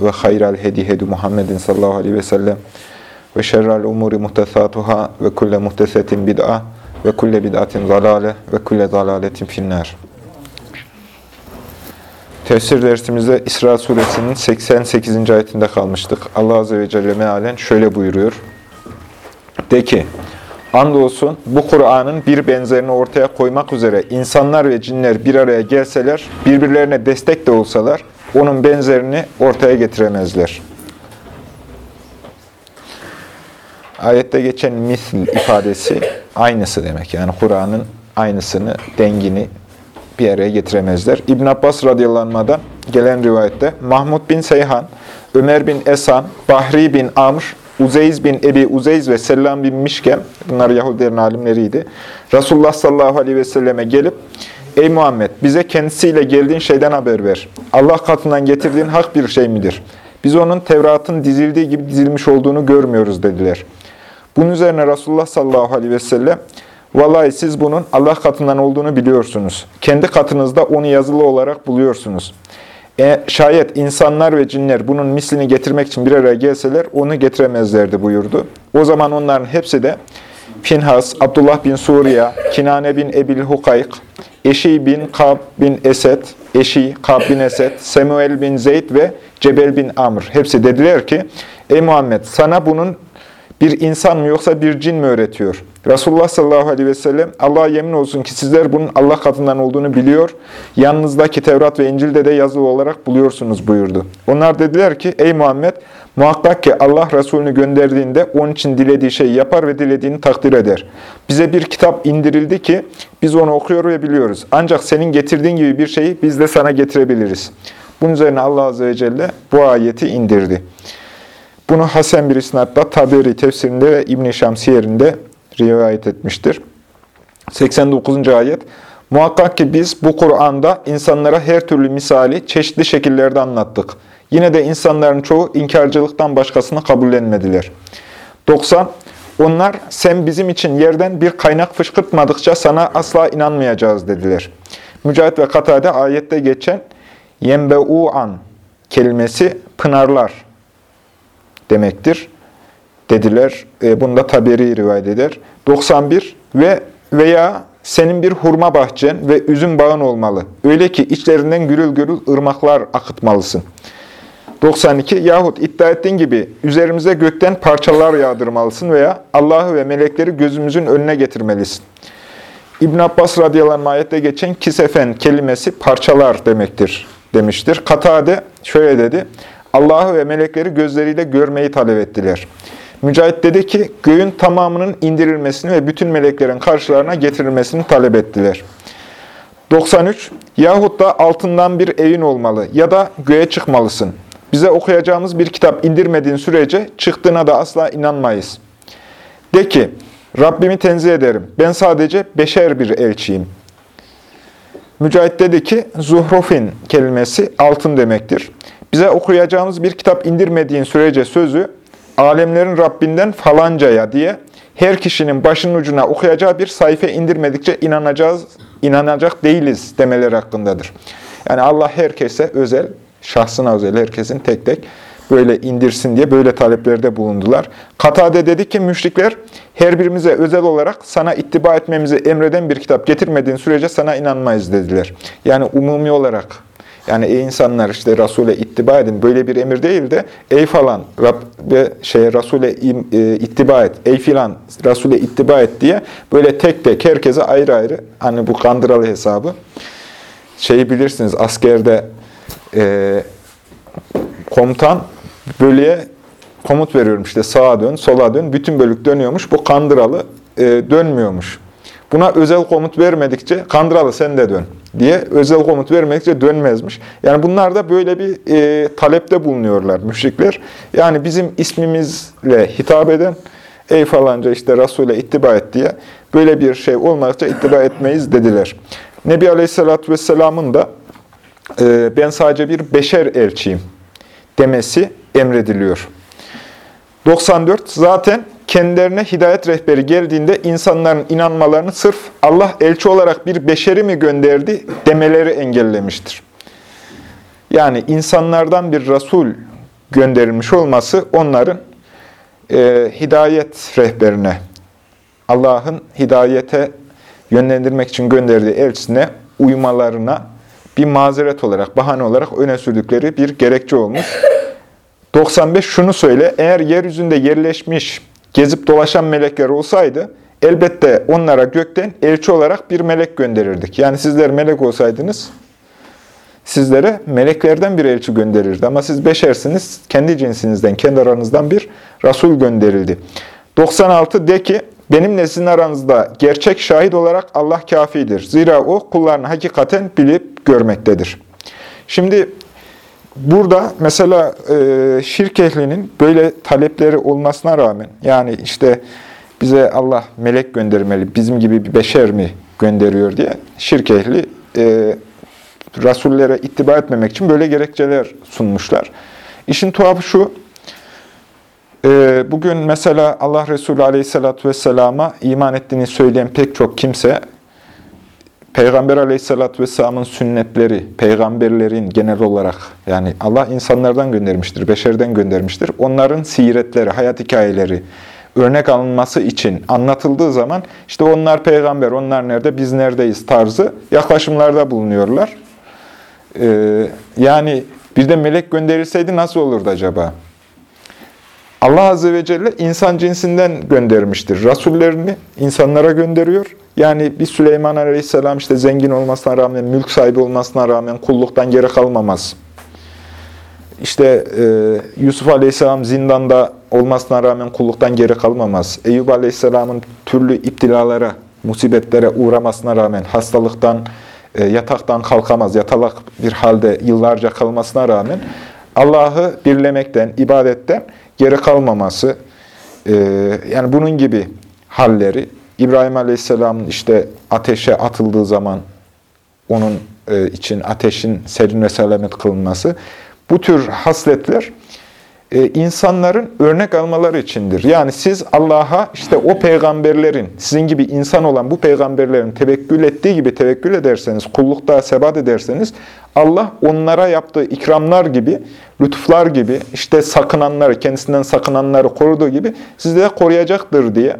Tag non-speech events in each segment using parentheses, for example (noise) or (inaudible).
ve hayral hedi hedi Muhammedin sallallahu aleyhi ve sellem ve şerrel umuri muhtesatuhâ ve kulle muhtesetin bid'a ve kulle bid'atin zalale ve kulle zalaletin finnâr. Tefsir dersimizde İsra suresinin 88. ayetinde kalmıştık. Allah Azze ve Celle mealen şöyle buyuruyor. De ki, andolsun bu Kur'an'ın bir benzerini ortaya koymak üzere insanlar ve cinler bir araya gelseler, birbirlerine destek de olsalar, onun benzerini ortaya getiremezler. Ayette geçen misl ifadesi aynısı demek. Yani Kur'an'ın aynısını, dengini bir araya getiremezler. İbn Abbas radıyallahu gelen rivayette Mahmud bin Seyhan, Ömer bin Esan, Bahri bin Amr, Uzeyz bin Ebi Uzeyz ve Selam bin Mişkem, bunlar Yahudilerin alimleriydi. Resulullah sallallahu aleyhi ve selleme gelip, Ey Muhammed bize kendisiyle geldiğin şeyden haber ver. Allah katından getirdiğin hak bir şey midir? Biz onun Tevrat'ın dizildiği gibi dizilmiş olduğunu görmüyoruz dediler. Bunun üzerine Resulullah sallallahu aleyhi ve sellem, Vallahi siz bunun Allah katından olduğunu biliyorsunuz. Kendi katınızda onu yazılı olarak buluyorsunuz. E, şayet insanlar ve cinler bunun mislini getirmek için bir araya gelseler onu getiremezlerdi buyurdu. O zaman onların hepsi de Finhas, Abdullah bin Suriye, Kinane bin Ebil Hukayk, Eşi bin Kab bin Esed, Eşi Kab bin Esed, Semuel bin Zeyd ve Cebel bin Amr. Hepsi dediler ki, Ey Muhammed sana bunun bir insan mı yoksa bir cin mi öğretiyor? Resulullah sallallahu aleyhi ve sellem Allah'a yemin olsun ki sizler bunun Allah katından olduğunu biliyor. Yanınızdaki Tevrat ve İncil'de de yazılı olarak buluyorsunuz buyurdu. Onlar dediler ki ey Muhammed muhakkak ki Allah Resulünü gönderdiğinde onun için dilediği şeyi yapar ve dilediğini takdir eder. Bize bir kitap indirildi ki biz onu okuyor ve biliyoruz. Ancak senin getirdiğin gibi bir şeyi biz de sana getirebiliriz. Bunun üzerine Allah Azze ve Celle bu ayeti indirdi. Bunu Hasan bir isnatla Taberi tefsirinde ve İbn-i Şamsiyer'inde rivayet etmiştir. 89. ayet Muhakkak ki biz bu Kur'an'da insanlara her türlü misali çeşitli şekillerde anlattık. Yine de insanların çoğu inkarcılıktan başkasını kabullenmediler. 90. Onlar sen bizim için yerden bir kaynak fışkırtmadıkça sana asla inanmayacağız dediler. Mücahit ve Katade ayette geçen yembeu'an kelimesi pınarlar demektir dediler. E, bunu da Taberi rivayet eder. 91 ve veya senin bir hurma bahçen ve üzüm bağın olmalı. Öyle ki içlerinden gürül gürül ırmaklar akıtmalısın. 92 yahut iddia ettiğin gibi üzerimize gökten parçalar yağdırmalısın veya Allah'ı ve melekleri gözümüzün önüne getirmelisin. İbn Abbas radıyallahu ayette geçen kisefen kelimesi parçalar demektir demiştir. Katade şöyle dedi. Allah'ı ve melekleri gözleriyle görmeyi talep ettiler. Mücahit dedi ki, göğün tamamının indirilmesini ve bütün meleklerin karşılarına getirilmesini talep ettiler. 93. Yahut da altından bir evin olmalı ya da göğe çıkmalısın. Bize okuyacağımız bir kitap indirmediğin sürece çıktığına da asla inanmayız. De ki, Rabbimi tenzih ederim. Ben sadece beşer bir elçiyim. Mücahit dedi ki, zuhrufin kelimesi altın demektir. Bize okuyacağımız bir kitap indirmediğin sürece sözü, alemlerin Rabbinden falancaya diye her kişinin başının ucuna okuyacağı bir sayfa indirmedikçe inanacağız, inanacak değiliz demeleri hakkındadır. Yani Allah herkese özel, şahsına özel herkesin tek tek böyle indirsin diye böyle taleplerde bulundular. Katade dedi ki müşrikler her birimize özel olarak sana ittiba etmemizi emreden bir kitap getirmediğin sürece sana inanmayız dediler. Yani umumi olarak yani ey insanlar işte Resul'e ittiba edin. Böyle bir emir değil de ey falan Rabbe şeye Resul'e e, ittiba et. Ey filan Resul'e ittiba et diye böyle tek tek herkese ayrı ayrı hani bu kandıralı hesabı şeyi bilirsiniz askerde e, komutan bölüye komut veriyorum işte sağa dön, sola dön. Bütün bölük dönüyormuş. Bu kandıralı e, dönmüyormuş. Buna özel komut vermedikçe kandıralı sen de dön. Diye özel komut vermekçe dönmezmiş. Yani bunlar da böyle bir e, talepte bulunuyorlar müşrikler. Yani bizim ismimizle hitap eden ey falanca işte Resul'e ittiba et diye böyle bir şey olmadıkça ittiba etmeyiz dediler. Nebi Aleyhisselatü Vesselam'ın da e, ben sadece bir beşer elçiyim demesi emrediliyor. 94. Zaten kendilerine hidayet rehberi geldiğinde insanların inanmalarını sırf Allah elçi olarak bir beşeri mi gönderdi demeleri engellemiştir. Yani insanlardan bir Resul gönderilmiş olması onların e, hidayet rehberine, Allah'ın hidayete yönlendirmek için gönderdiği elçisine uymalarına bir mazeret olarak, bahane olarak öne sürdükleri bir gerekçe olmuş. 95 şunu söyle, eğer yeryüzünde yerleşmiş, gezip dolaşan melekler olsaydı, elbette onlara gökten elçi olarak bir melek gönderirdik. Yani sizler melek olsaydınız, sizlere meleklerden bir elçi gönderirdi. Ama siz beşersiniz, kendi cinsinizden, kendi aranızdan bir Resul gönderildi. 96 de ki, benimle sizin aranızda gerçek şahit olarak Allah kafidir. Zira o kullarını hakikaten bilip görmektedir. Şimdi burada mesela e, şirk ehlinin böyle talepleri olmasına rağmen, yani işte bize Allah melek göndermeli, bizim gibi bir beşer mi gönderiyor diye şirk ehli e, Rasullere ittiba etmemek için böyle gerekçeler sunmuşlar. İşin tuhafı şu, e, bugün mesela Allah Resulü Aleyhisselatü Vesselam'a iman ettiğini söyleyen pek çok kimse, Peygamber Aleyhisselatü Vesselam'ın sünnetleri, peygamberlerin genel olarak, yani Allah insanlardan göndermiştir, beşerden göndermiştir. Onların siretleri, hayat hikayeleri, örnek alınması için anlatıldığı zaman, işte onlar peygamber, onlar nerede, biz neredeyiz tarzı yaklaşımlarda bulunuyorlar. Ee, yani bir de melek gönderilseydi nasıl olurdu acaba? Allah Azze ve Celle insan cinsinden göndermiştir. Rasullerini insanlara gönderiyor. Yani bir Süleyman Aleyhisselam işte zengin olmasına rağmen, mülk sahibi olmasına rağmen kulluktan geri kalmamaz. İşte e, Yusuf Aleyhisselam zindanda olmasına rağmen kulluktan geri kalmamaz. Eyüp Aleyhisselam'ın türlü iptilalara, musibetlere uğramasına rağmen hastalıktan, e, yataktan kalkamaz, yatalak bir halde yıllarca kalmasına rağmen Allah'ı birlemekten, ibadetten geri kalmaması, e, yani bunun gibi halleri, İbrahim Aleyhisselam'ın işte ateşe atıldığı zaman onun e, için ateşin serin ve selamet kılınması, bu tür hasletler insanların örnek almaları içindir. Yani siz Allah'a işte o peygamberlerin, sizin gibi insan olan bu peygamberlerin tevekkül ettiği gibi tevekkül ederseniz, kullukta sebat ederseniz, Allah onlara yaptığı ikramlar gibi, lütuflar gibi, işte sakınanları, kendisinden sakınanları koruduğu gibi sizi de koruyacaktır diye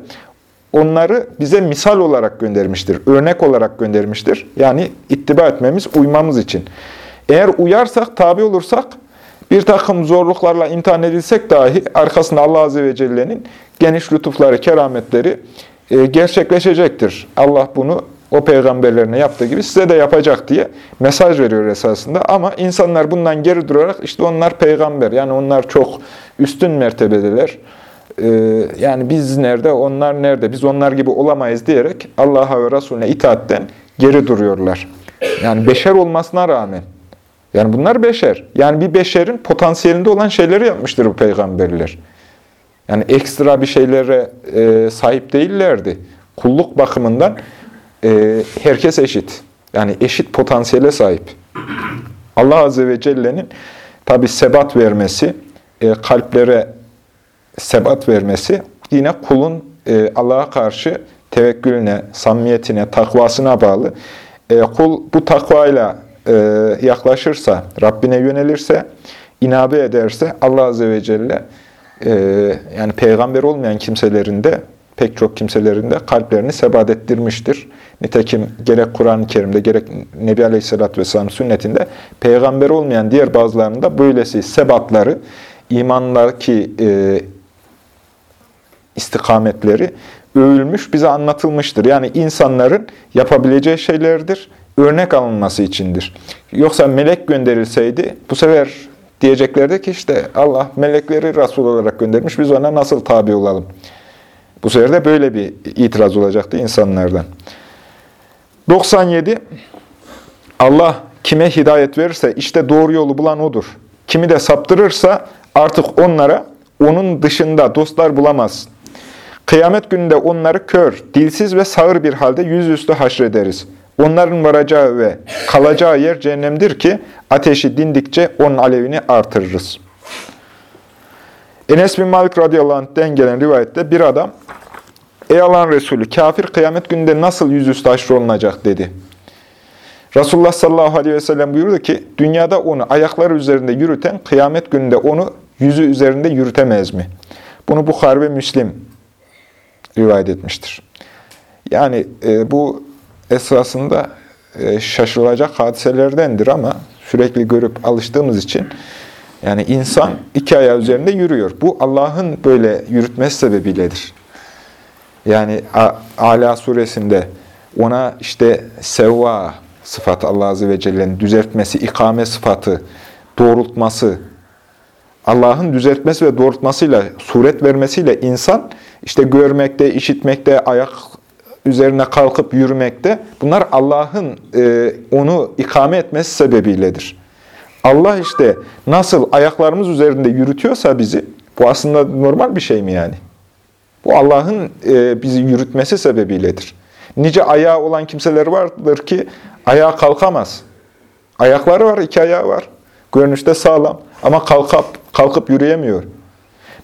onları bize misal olarak göndermiştir, örnek olarak göndermiştir. Yani ittiba etmemiz, uymamız için. Eğer uyarsak, tabi olursak, bir takım zorluklarla imtihan edilsek dahi arkasında Allah Azze ve Celle'nin geniş lütufları, kerametleri e, gerçekleşecektir. Allah bunu o peygamberlerine yaptığı gibi size de yapacak diye mesaj veriyor esasında. Ama insanlar bundan geri durarak işte onlar peygamber. Yani onlar çok üstün mertebedeler. Ee, yani biz nerede, onlar nerede, biz onlar gibi olamayız diyerek Allah'a ve Resulüne itaatten geri duruyorlar. Yani beşer olmasına rağmen. Yani bunlar beşer. Yani bir beşerin potansiyelinde olan şeyleri yapmıştır bu peygamberler. Yani ekstra bir şeylere e, sahip değillerdi. Kulluk bakımından e, herkes eşit. Yani eşit potansiyele sahip. Allah Azze ve Celle'nin tabi sebat vermesi, e, kalplere sebat vermesi yine kulun e, Allah'a karşı tevekkülüne, samimiyetine, takvasına bağlı. E, kul bu takvayla yaklaşırsa, Rabbine yönelirse, inabe ederse Allah Azze ve Celle e, yani peygamber olmayan kimselerin de pek çok kimselerin de kalplerini sebat ettirmiştir. Nitekim gerek Kur'an-ı Kerim'de gerek Nebi Aleyhisselatü Vesselam sünnetinde peygamber olmayan diğer bazılarının da böylesi sebatları, imanlardaki e, istikametleri övülmüş, bize anlatılmıştır. Yani insanların yapabileceği şeylerdir, örnek alınması içindir. Yoksa melek gönderilseydi bu sefer diyeceklerdi ki işte Allah melekleri Resul olarak göndermiş, biz ona nasıl tabi olalım? Bu sefer de böyle bir itiraz olacaktı insanlardan. 97. Allah kime hidayet verirse işte doğru yolu bulan odur. Kimi de saptırırsa artık onlara onun dışında dostlar bulamaz. Kıyamet gününde onları kör, dilsiz ve sağır bir halde yüzüstü haşrederiz. Onların varacağı ve kalacağı yer cehennemdir ki ateşi dindikçe onun alevini artırırız. Enes bin Malik radıyallahu anh'den gelen rivayette bir adam, Ey Allah'ın Resulü, kafir kıyamet gününde nasıl yüzüstü haşrolunacak dedi. Resulullah sallallahu aleyhi ve sellem buyurdu ki, dünyada onu ayakları üzerinde yürüten, kıyamet gününde onu yüzü üzerinde yürütemez mi? Bunu Bukhari ve Müslim rivayet etmiştir. Yani e, bu esasında e, şaşılacak hadiselerdendir ama sürekli görüp alıştığımız için yani insan iki ayağı üzerinde yürüyor. Bu Allah'ın böyle yürütmesi sebebiyledir. Yani Ala suresinde ona işte sevva sıfatı Allah Azze ve Celle'nin düzeltmesi, ikame sıfatı, doğrultması, Allah'ın düzeltmesi ve doğrultmasıyla, suret vermesiyle insan işte görmekte, işitmekte, ayak üzerine kalkıp yürümekte bunlar Allah'ın e, onu ikame etmesi sebebiyledir. Allah işte nasıl ayaklarımız üzerinde yürütüyorsa bizi, bu aslında normal bir şey mi yani? Bu Allah'ın e, bizi yürütmesi sebebiyledir. Nice ayağı olan kimseler vardır ki ayağa kalkamaz. Ayakları var, iki ayağı var. Görünüşte sağlam ama kalkıp, kalkıp yürüyemiyor.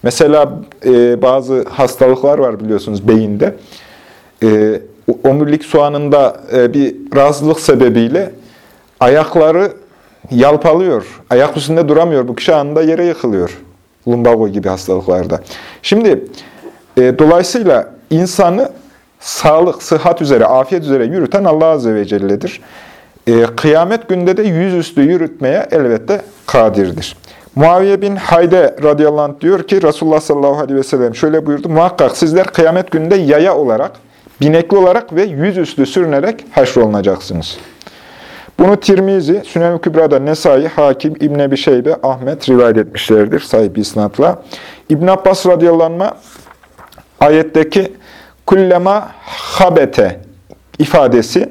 Mesela e, bazı hastalıklar var biliyorsunuz beyinde. E, omurilik soğanında e, bir rahatsızlık sebebiyle ayakları yalpalıyor. Ayak üstünde duramıyor. Bu kişi anında yere yıkılıyor. Lumbago gibi hastalıklarda. Şimdi e, dolayısıyla insanı sağlık, sıhhat üzere, afiyet üzere yürüten Allah Azze ve Celle'dir. E, kıyamet günde de yüzüstü yürütmeye elbette kadirdir. Muaviye bin Hayde radıyallahu anh diyor ki Resulullah sallallahu aleyhi ve sellem şöyle buyurdu. Muhakkak sizler kıyamet günde yaya olarak, binekli olarak ve yüzüstü sürünerek haşrolunacaksınız. Bunu Tirmizi, Sünen-i Kübra'da Nesai, Hakim, İbn Ebi Şeybe, Ahmet rivayet etmişlerdir sahibi isnatla. İbn Abbas radıyallahu ayetteki kullema habete ifadesi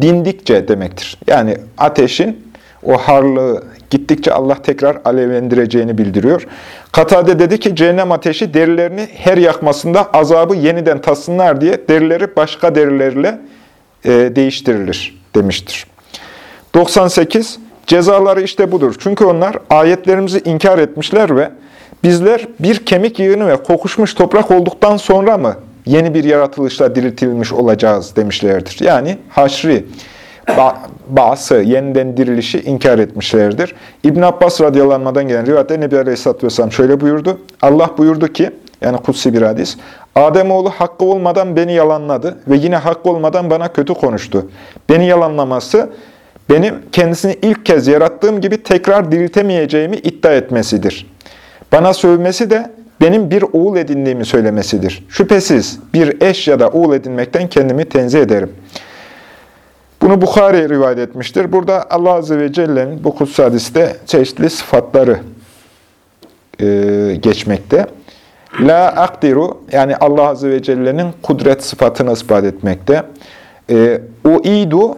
dindikçe demektir. Yani ateşin o harlığı gittikçe Allah tekrar alevlendireceğini bildiriyor. Katade dedi ki cehennem ateşi derilerini her yakmasında azabı yeniden tatsınlar diye derileri başka derilerle e, değiştirilir demiştir. 98. Cezaları işte budur. Çünkü onlar ayetlerimizi inkar etmişler ve bizler bir kemik yığını ve kokuşmuş toprak olduktan sonra mı yeni bir yaratılışla diriltilmiş olacağız demişlerdir. Yani haşri, ba'sı, yeniden dirilişi inkar etmişlerdir. İbn Abbas radyalanmadan gelen rivayette Nebi Aleyhisselatü Vesselam şöyle buyurdu. Allah buyurdu ki, yani kutsi bir hadis, Ademoğlu hakkı olmadan beni yalanladı ve yine hakkı olmadan bana kötü konuştu. Beni yalanlaması, benim kendisini ilk kez yarattığım gibi tekrar diriltemeyeceğimi iddia etmesidir. Bana sövmesi de benim bir oğul edindiğimi söylemesidir. Şüphesiz bir eş ya da oğul edinmekten kendimi tenzih ederim. Bunu Bukhari rivayet etmiştir. Burada Allah Azze ve Celle'nin bu kutsal hadiste çeşitli sıfatları e, geçmekte. La akdiru yani Allah Azze ve Celle'nin kudret sıfatını ispat etmekte. E, uidu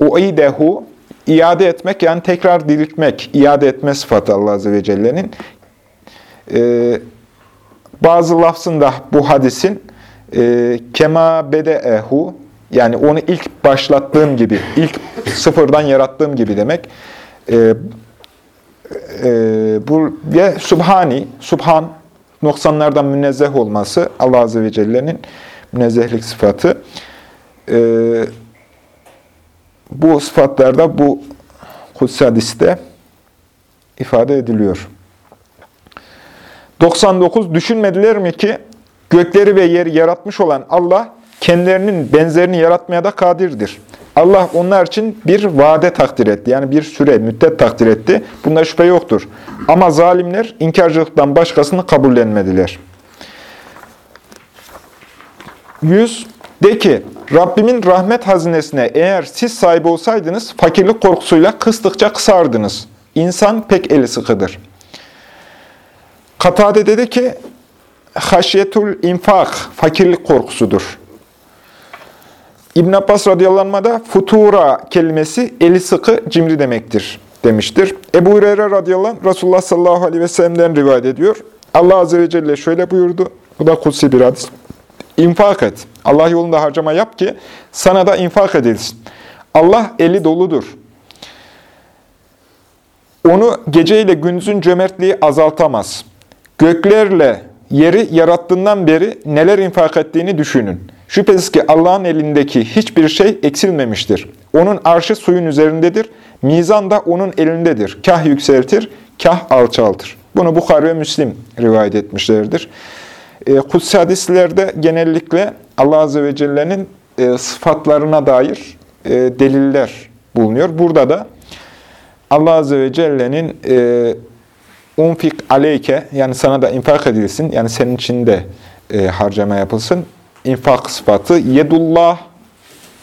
uidehu iade etmek yani tekrar diriltmek, iade etme sıfatı Allah Azze ve Celle'nin. E, bazı lafzında bu hadisin e, kema bedeehu yani onu ilk başlattığım gibi, ilk sıfırdan yarattığım gibi demek. E, e, bu ve subhani, subhan noksanlardan münezzeh olması Allah Azze ve Celle'nin münezzehlik sıfatı. E, bu sıfatlarda bu kutsi hadiste ifade ediliyor. 99. Düşünmediler mi ki gökleri ve yeri yaratmış olan Allah kendilerinin benzerini yaratmaya da kadirdir. Allah onlar için bir vade takdir etti. Yani bir süre, müddet takdir etti. Bunda şüphe yoktur. Ama zalimler inkarcılıktan başkasını kabullenmediler. 100. De ki, Rabbimin rahmet hazinesine eğer siz sahibi olsaydınız, fakirlik korkusuyla kıstıkça kısardınız. İnsan pek eli sıkıdır. Katade dedi ki, haşyetul infak, fakirlik korkusudur. İbn Abbas radıyallahu anh'a da futura kelimesi eli sıkı cimri demektir demiştir. Ebu Hureyre radıyallahu anh Resulullah sallallahu aleyhi ve sellem'den rivayet ediyor. Allah azze ve celle şöyle buyurdu. Bu da kutsi bir hadis. İnfak et. Allah yolunda harcama yap ki sana da infak edilsin. Allah eli doludur. Onu geceyle gündüzün cömertliği azaltamaz. Göklerle yeri yarattığından beri neler infak ettiğini düşünün. Şüphesiz ki Allah'ın elindeki hiçbir şey eksilmemiştir. Onun arşı suyun üzerindedir. Mizan da onun elindedir. Kah yükseltir, kah alçaltır. Bunu Bukhari ve Müslim rivayet etmişlerdir. E, Kutsi hadislerde genellikle Allah Azze ve Celle'nin e, sıfatlarına dair e, deliller bulunuyor. Burada da Allah Azze ve Celle'nin unfik aleyke yani sana da infak edilsin yani senin için de harcama yapılsın. İnfak sıfatı yedullah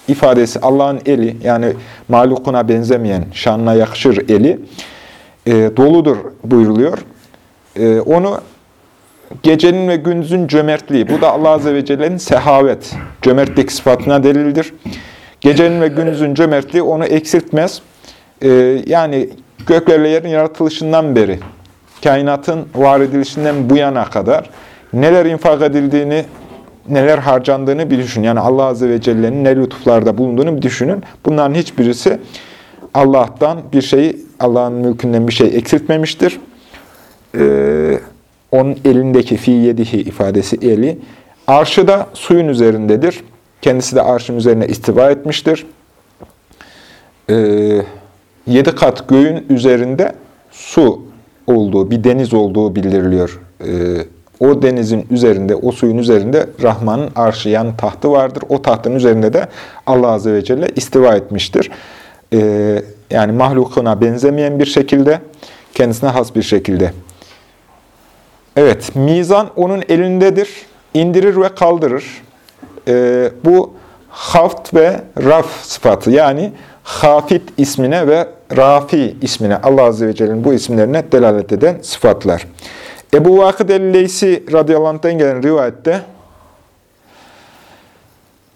ifadesi Allah'ın eli yani malukuna benzemeyen şanına yakışır eli e, doludur buyruluyor. E, onu gecenin ve gündüzün cömertliği bu da Allah Azze ve Celle'nin sehavet cömertlik sıfatına delildir. Gecenin ve gündüzün cömertliği onu eksiltmez. E, yani göklerle yerin yaratılışından beri kainatın var edilişinden bu yana kadar neler infak edildiğini, neler harcandığını bir düşünün. Yani Allah Azze ve Celle'nin ne lütuflarda bulunduğunu bir düşünün. Bunların hiçbirisi Allah'tan bir şeyi, Allah'ın mülkünden bir şey eksiltmemiştir. Ee, onun elindeki fi yedihi ifadesi eli. Arşı da suyun üzerindedir. Kendisi de arşın üzerine istiva etmiştir. Ee, yedi kat göğün üzerinde su olduğu, bir deniz olduğu bildiriliyor. Ee, o denizin üzerinde, o suyun üzerinde Rahman'ın arşı yani tahtı vardır. O tahtın üzerinde de Allah Azze ve Celle istiva etmiştir. Ee, yani mahlukuna benzemeyen bir şekilde, kendisine has bir şekilde. Evet, mizan onun elindedir. indirir ve kaldırır. Ee, bu haft ve raf sıfatı yani hafit ismine ve rafi ismine Allah Azze ve Celle'nin bu isimlerine delalet eden sıfatlar. Ebu Vakıd el-Leysi radıyallahu anh'tan gelen rivayette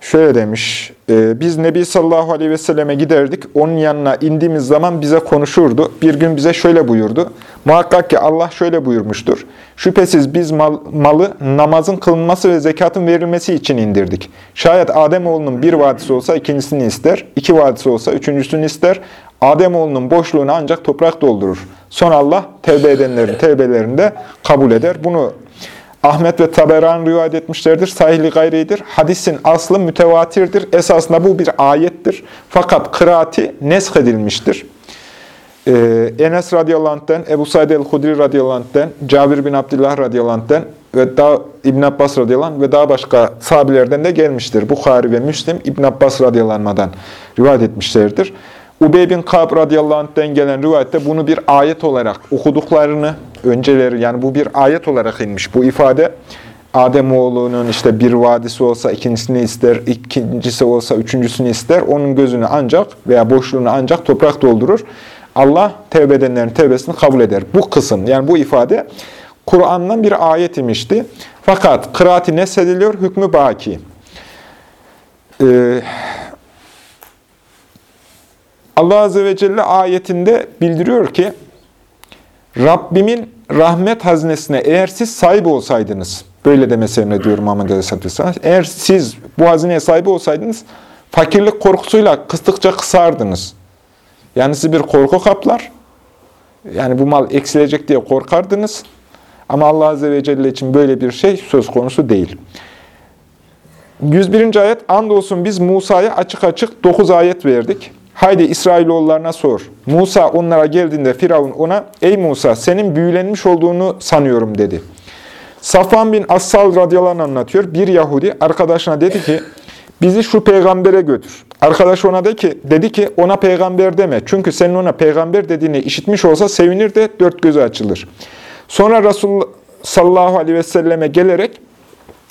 şöyle demiş, e, biz Nebi sallallahu aleyhi ve selleme giderdik, onun yanına indiğimiz zaman bize konuşurdu. Bir gün bize şöyle buyurdu, muhakkak ki Allah şöyle buyurmuştur, şüphesiz biz mal, malı namazın kılınması ve zekatın verilmesi için indirdik. Şayet Ademoğlunun bir vadisi olsa ikincisini ister, iki vadisi olsa üçüncüsünü ister, Ademoğlunun boşluğunu ancak toprak doldurur. Son Allah tevbe edenlerin tevbelerini de kabul eder. Bunu Ahmet ve Taberan rivayet etmişlerdir. Sahihli gayridir. Hadisin aslı mütevatirdir. Esasında bu bir ayettir. Fakat kıraati nesk edilmiştir. Ee, Enes radıyallahu anh'ten, Ebu Said el-Hudri radıyallahu anh'ten, Cabir bin Abdullah radıyallahu ve daha İbn Abbas radıyallahu ve daha başka sahabilerden de gelmiştir. Bukhari ve Müslim İbn Abbas radıyallahu anh'dan rivayet etmişlerdir. Ubey bin Kab radıyallahu anh'den gelen rivayette bunu bir ayet olarak okuduklarını, önceleri yani bu bir ayet olarak inmiş bu ifade. Ademoğlunun işte bir vadisi olsa ikincisini ister, ikincisi olsa üçüncüsünü ister. Onun gözünü ancak veya boşluğunu ancak toprak doldurur. Allah tevbe edenlerin tevbesini kabul eder. Bu kısım yani bu ifade Kur'an'dan bir ayet imişti. Fakat kıraati nesediliyor, hükmü baki. Ee, Allah Azze ve Celle ayetinde bildiriyor ki, Rabbimin rahmet haznesine eğer siz sahip olsaydınız, böyle demesi diyorum Muhammed Aleyhisselatü Vesselam, eğer siz bu hazineye sahip olsaydınız, fakirlik korkusuyla kıstıkça kısardınız. Yani sizi bir korku kaplar, yani bu mal eksilecek diye korkardınız. Ama Allah Azze ve Celle için böyle bir şey söz konusu değil. 101. ayet, andolsun biz Musa'ya açık açık 9 ayet verdik. Haydi İsrailoğullarına sor. Musa onlara geldiğinde Firavun ona, Ey Musa senin büyülenmiş olduğunu sanıyorum dedi. Safvan bin Assal radıyallahu anlatıyor. Bir Yahudi arkadaşına dedi ki, bizi şu peygambere götür. Arkadaş ona dedi ki, dedi ki ona peygamber deme. Çünkü senin ona peygamber dediğini işitmiş olsa sevinir de dört gözü açılır. Sonra Resulullah sallallahu aleyhi ve selleme gelerek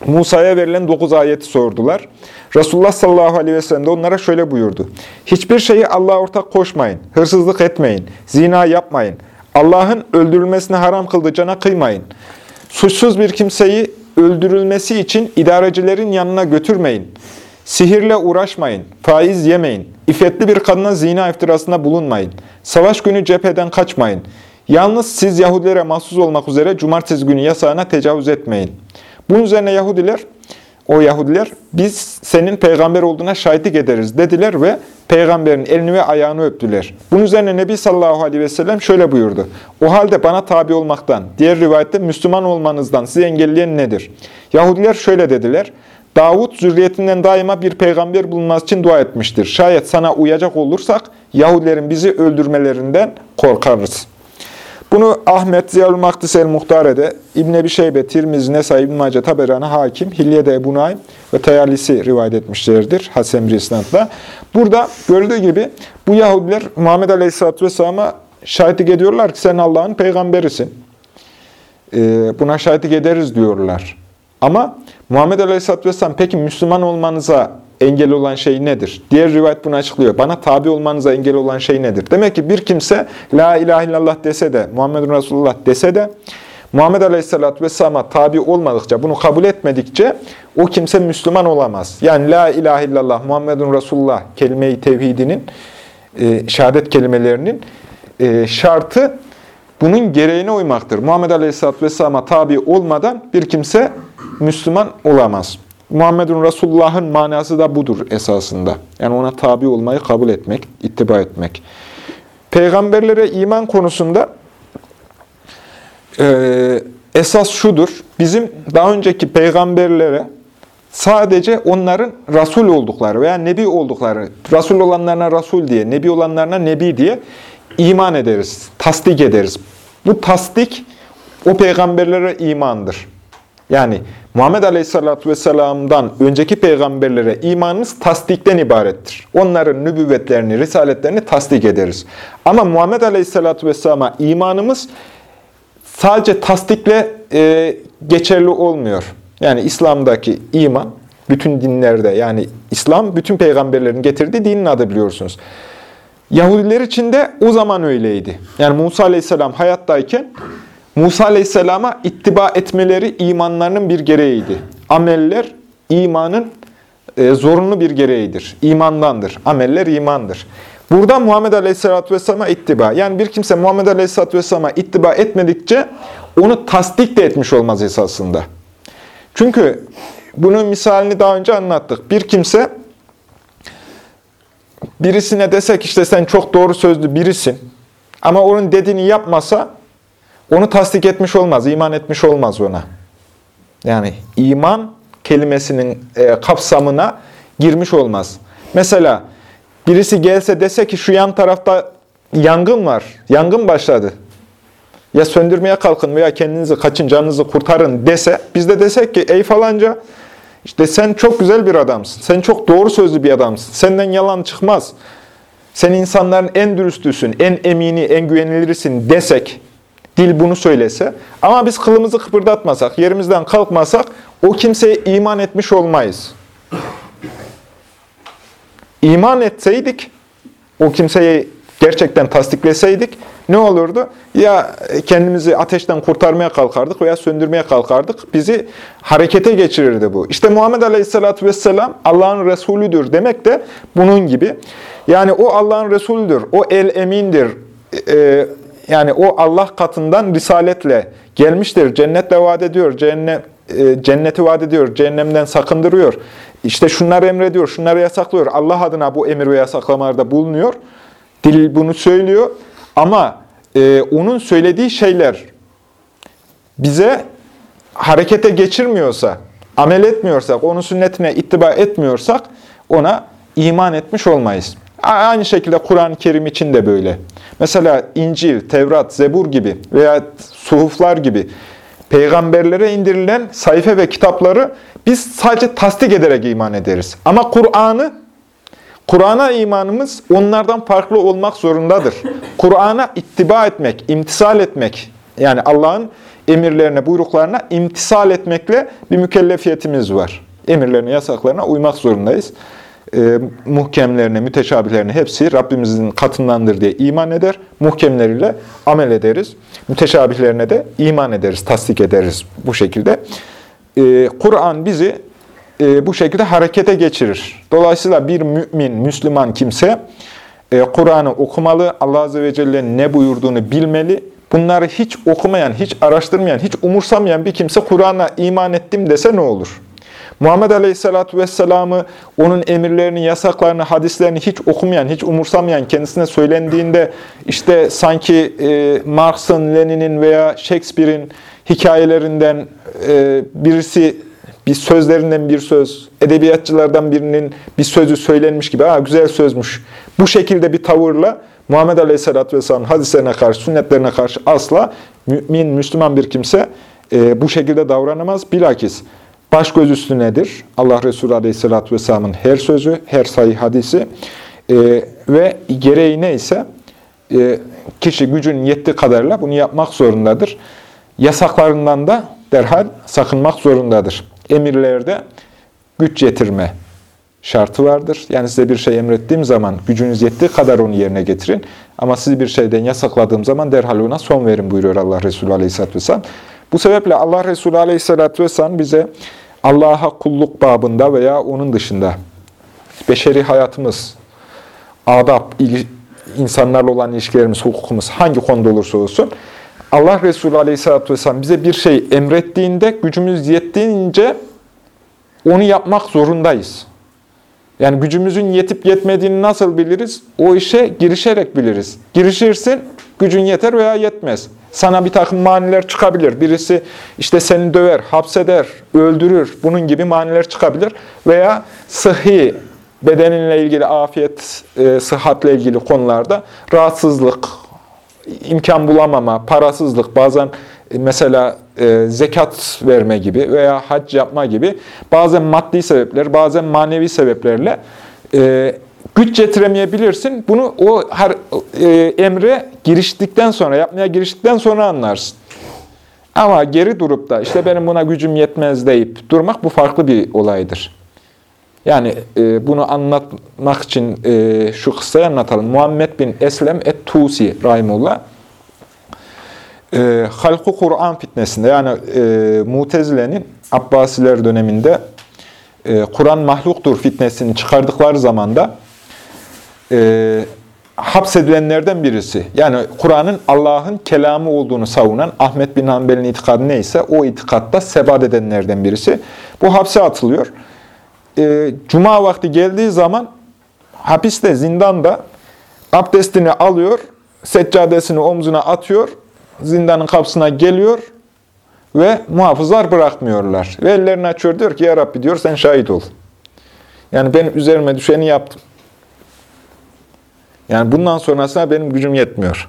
Musa'ya verilen dokuz ayeti sordular. Resulullah sallallahu aleyhi ve sellem de onlara şöyle buyurdu. Hiçbir şeyi Allah'a ortak koşmayın, hırsızlık etmeyin, zina yapmayın, Allah'ın öldürülmesini haram kıldığı cana kıymayın. Suçsuz bir kimseyi öldürülmesi için idarecilerin yanına götürmeyin. Sihirle uğraşmayın, faiz yemeyin, iffetli bir kadına zina iftirasında bulunmayın, savaş günü cepheden kaçmayın. Yalnız siz Yahudilere mahsus olmak üzere cumartesi günü yasağına tecavüz etmeyin. Bunun üzerine Yahudiler, o Yahudiler, biz senin peygamber olduğuna şahitlik ederiz dediler ve peygamberin elini ve ayağını öptüler. Bunun üzerine Nebi sallallahu aleyhi ve sellem şöyle buyurdu. O halde bana tabi olmaktan, diğer rivayette Müslüman olmanızdan sizi engelleyen nedir? Yahudiler şöyle dediler. Davut zürriyetinden daima bir peygamber bulunması için dua etmiştir. Şayet sana uyacak olursak Yahudilerin bizi öldürmelerinden korkarız. Bunu Ahmet, Ziyalül Maktis el-Muhtare'de, İbn-i Ebi Şeybe, Tirmizi, Nesai, İbn-i Mace, Taberani, Hakim, Hilye'de Ebu Naim ve Tayalisi rivayet etmişlerdir. Hasemri İsnad'la. Burada gördüğü gibi bu Yahudiler Muhammed Aleyhisselatü Vesselam'a şahitlik ediyorlar ki sen Allah'ın peygamberisin. Ee, buna şahitlik ederiz diyorlar. Ama Muhammed Aleyhisselatü Vesselam peki Müslüman olmanıza engel olan şey nedir? Diğer rivayet bunu açıklıyor. Bana tabi olmanıza engel olan şey nedir? Demek ki bir kimse La ilahe illallah dese de, Muhammedun Resulullah dese de, Muhammed Aleyhisselatü Vesselam'a tabi olmadıkça, bunu kabul etmedikçe o kimse Müslüman olamaz. Yani La ilahe illallah, Muhammedun Resulullah kelime-i tevhidinin, e, şehadet kelimelerinin e, şartı bunun gereğine uymaktır. Muhammed Aleyhisselatü Vesselam'a tabi olmadan bir kimse Müslüman olamaz. Muhammedun Resulullah'ın manası da budur esasında. Yani ona tabi olmayı kabul etmek, ittiba etmek. Peygamberlere iman konusunda e, esas şudur. Bizim daha önceki peygamberlere sadece onların Resul oldukları veya Nebi oldukları, Resul olanlarına Resul diye, Nebi olanlarına Nebi diye iman ederiz, tasdik ederiz. Bu tasdik o peygamberlere imandır. Yani Muhammed Aleyhisselatü Vesselam'dan önceki peygamberlere imanımız tasdikten ibarettir. Onların nübüvvetlerini, risaletlerini tasdik ederiz. Ama Muhammed Aleyhisselatü Vesselam'a imanımız sadece tasdikle e, geçerli olmuyor. Yani İslam'daki iman, bütün dinlerde yani İslam, bütün peygamberlerin getirdiği dinin adı biliyorsunuz. Yahudiler için de o zaman öyleydi. Yani Musa Aleyhisselam hayattayken Musa Aleyhisselam'a ittiba etmeleri imanlarının bir gereğiydi. Ameller imanın e, zorunlu bir gereğidir. İmandandır. Ameller imandır. Burada Muhammed Aleyhisselatü Vesselam'a ittiba. Yani bir kimse Muhammed Aleyhisselatü Vesselam'a ittiba etmedikçe onu tasdik de etmiş olmaz esasında. Çünkü bunun misalini daha önce anlattık. Bir kimse birisine desek işte sen çok doğru sözlü birisin ama onun dediğini yapmasa onu tasdik etmiş olmaz, iman etmiş olmaz ona. Yani iman kelimesinin e, kapsamına girmiş olmaz. Mesela birisi gelse dese ki şu yan tarafta yangın var, yangın başladı. Ya söndürmeye kalkın veya kendinizi kaçın, canınızı kurtarın dese, biz de desek ki ey falanca, işte sen çok güzel bir adamsın, sen çok doğru sözlü bir adamsın, senden yalan çıkmaz, sen insanların en dürüstüsün, en emini, en güvenilirisin desek, Dil bunu söylese. Ama biz kılımızı kıpırdatmasak, yerimizden kalkmasak o kimseye iman etmiş olmayız. İman etseydik, o kimseyi gerçekten tasdikleseydik ne olurdu? Ya kendimizi ateşten kurtarmaya kalkardık veya söndürmeye kalkardık. Bizi harekete geçirirdi bu. İşte Muhammed Aleyhisselatü Vesselam Allah'ın Resulüdür demek de bunun gibi. Yani o Allah'ın Resulüdür, o el-emindir, e, yani o Allah katından risaletle gelmiştir. Cennetle vaat ediyor, cennet, e, cenneti vaat ediyor, cehennemden sakındırıyor. İşte şunları emrediyor, şunları yasaklıyor. Allah adına bu emir ve yasaklamalarda bulunuyor. Dil bunu söylüyor. Ama e, onun söylediği şeyler bize harekete geçirmiyorsa, amel etmiyorsak, onun sünnetine ittiba etmiyorsak ona iman etmiş olmayız. Aynı şekilde Kur'an-ı Kerim için de böyle. Mesela İncil, Tevrat, Zebur gibi veya suhuflar gibi peygamberlere indirilen sayfa ve kitapları biz sadece tasdik ederek iman ederiz. Ama Kur'an'ı, Kur'an'a imanımız onlardan farklı olmak zorundadır. (laughs) Kur'an'a ittiba etmek, imtisal etmek, yani Allah'ın emirlerine, buyruklarına imtisal etmekle bir mükellefiyetimiz var. Emirlerine, yasaklarına uymak zorundayız e, muhkemlerine, müteşabihlerine hepsi Rabbimizin katındandır diye iman eder. Muhkemleriyle amel ederiz. Müteşabihlerine de iman ederiz, tasdik ederiz bu şekilde. E, Kur'an bizi e, bu şekilde harekete geçirir. Dolayısıyla bir mümin, Müslüman kimse e, Kur'an'ı okumalı, Allah Azze ve Celle'nin ne buyurduğunu bilmeli. Bunları hiç okumayan, hiç araştırmayan, hiç umursamayan bir kimse Kur'an'a iman ettim dese ne olur? Muhammed Aleyhisselatü Vesselam'ı, onun emirlerini, yasaklarını, hadislerini hiç okumayan, hiç umursamayan, kendisine söylendiğinde işte sanki e, Marx'ın, Lenin'in veya Shakespeare'in hikayelerinden e, birisi bir sözlerinden bir söz, edebiyatçılardan birinin bir sözü söylenmiş gibi, ha güzel sözmüş. Bu şekilde bir tavırla Muhammed Aleyhisselatü Vesselam'ın hadislerine karşı, sünnetlerine karşı asla mümin, Müslüman bir kimse e, bu şekilde davranamaz. Bilakis baş göz üstünedir. Allah Resulü Aleyhisselatü Vesselam'ın her sözü, her sayı hadisi e, ve gereği neyse e, kişi gücün yettiği kadarıyla bunu yapmak zorundadır. Yasaklarından da derhal sakınmak zorundadır. Emirlerde güç yetirme şartı vardır. Yani size bir şey emrettiğim zaman gücünüz yettiği kadar onu yerine getirin. Ama sizi bir şeyden yasakladığım zaman derhal ona son verin buyuruyor Allah Resulü Aleyhisselatü Vesselam. Bu sebeple Allah Resulü Aleyhisselatü Vesselam bize Allah'a kulluk babında veya onun dışında beşeri hayatımız, adab, insanlarla olan ilişkilerimiz, hukukumuz hangi konuda olursa olsun Allah Resulü Aleyhisselatü Vesselam bize bir şey emrettiğinde gücümüz yettiğince onu yapmak zorundayız. Yani gücümüzün yetip yetmediğini nasıl biliriz? O işe girişerek biliriz. Girişirsin, gücün yeter veya yetmez. Sana bir takım maniler çıkabilir. Birisi işte seni döver, hapseder, öldürür. Bunun gibi maniler çıkabilir. Veya sıhhi, bedeninle ilgili afiyet, e, sıhhatle ilgili konularda rahatsızlık, imkan bulamama, parasızlık, bazen e, mesela e, zekat verme gibi veya hac yapma gibi bazen maddi sebepler, bazen manevi sebeplerle e, güç getiremeyebilirsin. Bunu o her e, emre giriştikten sonra, yapmaya giriştikten sonra anlarsın. Ama geri durup da işte benim buna gücüm yetmez deyip durmak bu farklı bir olaydır. Yani e, bunu anlatmak için e, şu kıssayı anlatalım. Muhammed bin Eslem et-Tusi Rahimullah e, halku Kur'an fitnesinde yani e, Mutezile'nin Abbasiler döneminde e, Kur'an mahluktur fitnesini çıkardıkları zamanda e, hapsedilenlerden birisi. Yani Kur'an'ın Allah'ın kelamı olduğunu savunan Ahmet bin Hanbel'in itikadı neyse o itikatta sebat edenlerden birisi. Bu hapse atılıyor. E, Cuma vakti geldiği zaman hapiste, zindanda abdestini alıyor, seccadesini omzuna atıyor, zindanın kapısına geliyor ve muhafızlar bırakmıyorlar. Ve ellerini açıyor diyor ki ya Rabbi diyor sen şahit ol. Yani ben üzerime düşeni yaptım. Yani bundan sonrasına benim gücüm yetmiyor.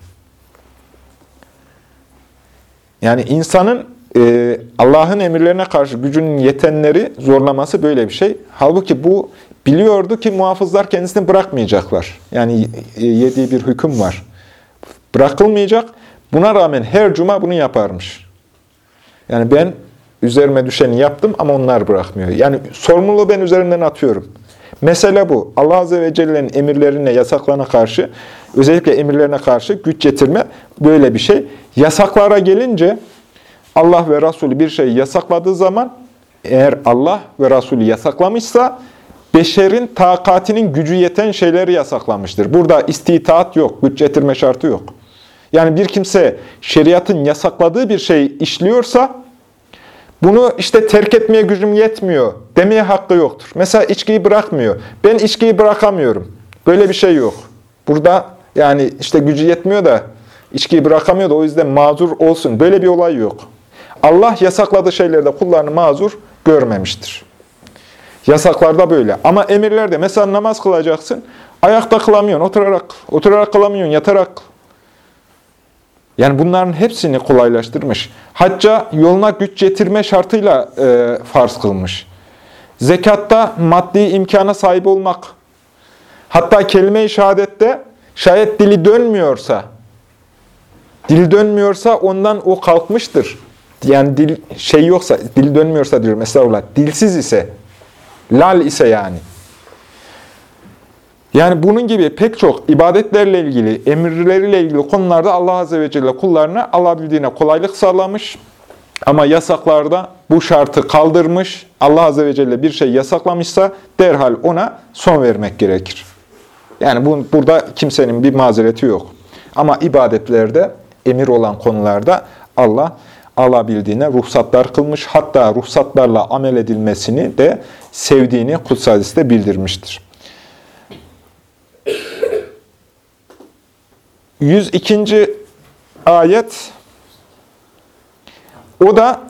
Yani insanın e, Allah'ın emirlerine karşı gücünün yetenleri zorlaması böyle bir şey. Halbuki bu biliyordu ki muhafızlar kendisini bırakmayacaklar. Yani e, yediği bir hüküm var. Bırakılmayacak. Buna rağmen her cuma bunu yaparmış. Yani ben üzerime düşeni yaptım ama onlar bırakmıyor. Yani sorumluluğu ben üzerimden atıyorum. Mesele bu. Allah Azze ve Celle'nin emirlerine, yasaklarına karşı, özellikle emirlerine karşı güç getirme böyle bir şey. Yasaklara gelince Allah ve Resulü bir şey yasakladığı zaman eğer Allah ve Resulü yasaklamışsa beşerin takatinin gücü yeten şeyleri yasaklamıştır. Burada istitaat yok, güç getirme şartı yok. Yani bir kimse şeriatın yasakladığı bir şey işliyorsa bunu işte terk etmeye gücüm yetmiyor demeye hakkı yoktur. Mesela içkiyi bırakmıyor. Ben içkiyi bırakamıyorum. Böyle bir şey yok. Burada yani işte gücü yetmiyor da içkiyi bırakamıyor da o yüzden mazur olsun. Böyle bir olay yok. Allah yasakladığı şeylerde kullarını mazur görmemiştir. Yasaklarda böyle. Ama emirlerde mesela namaz kılacaksın. Ayakta kılamıyorsun, oturarak, oturarak kılamıyorsun, yatarak yani bunların hepsini kolaylaştırmış. Hacca yoluna güç getirme şartıyla e, farz kılmış. Zekatta maddi imkana sahip olmak. Hatta kelime-i şehadette şayet dili dönmüyorsa, dil dönmüyorsa ondan o kalkmıştır. Yani dil şey yoksa, dil dönmüyorsa diyor mesela dilsiz ise, lal ise yani. Yani bunun gibi pek çok ibadetlerle ilgili, emirleriyle ilgili konularda Allah Azze ve Celle kullarına alabildiğine kolaylık sağlamış. Ama yasaklarda bu şartı kaldırmış, Allah Azze ve Celle bir şey yasaklamışsa derhal ona son vermek gerekir. Yani bu, burada kimsenin bir mazereti yok. Ama ibadetlerde, emir olan konularda Allah alabildiğine ruhsatlar kılmış. Hatta ruhsatlarla amel edilmesini de sevdiğini kutsal bildirmiştir. 102. ayet o da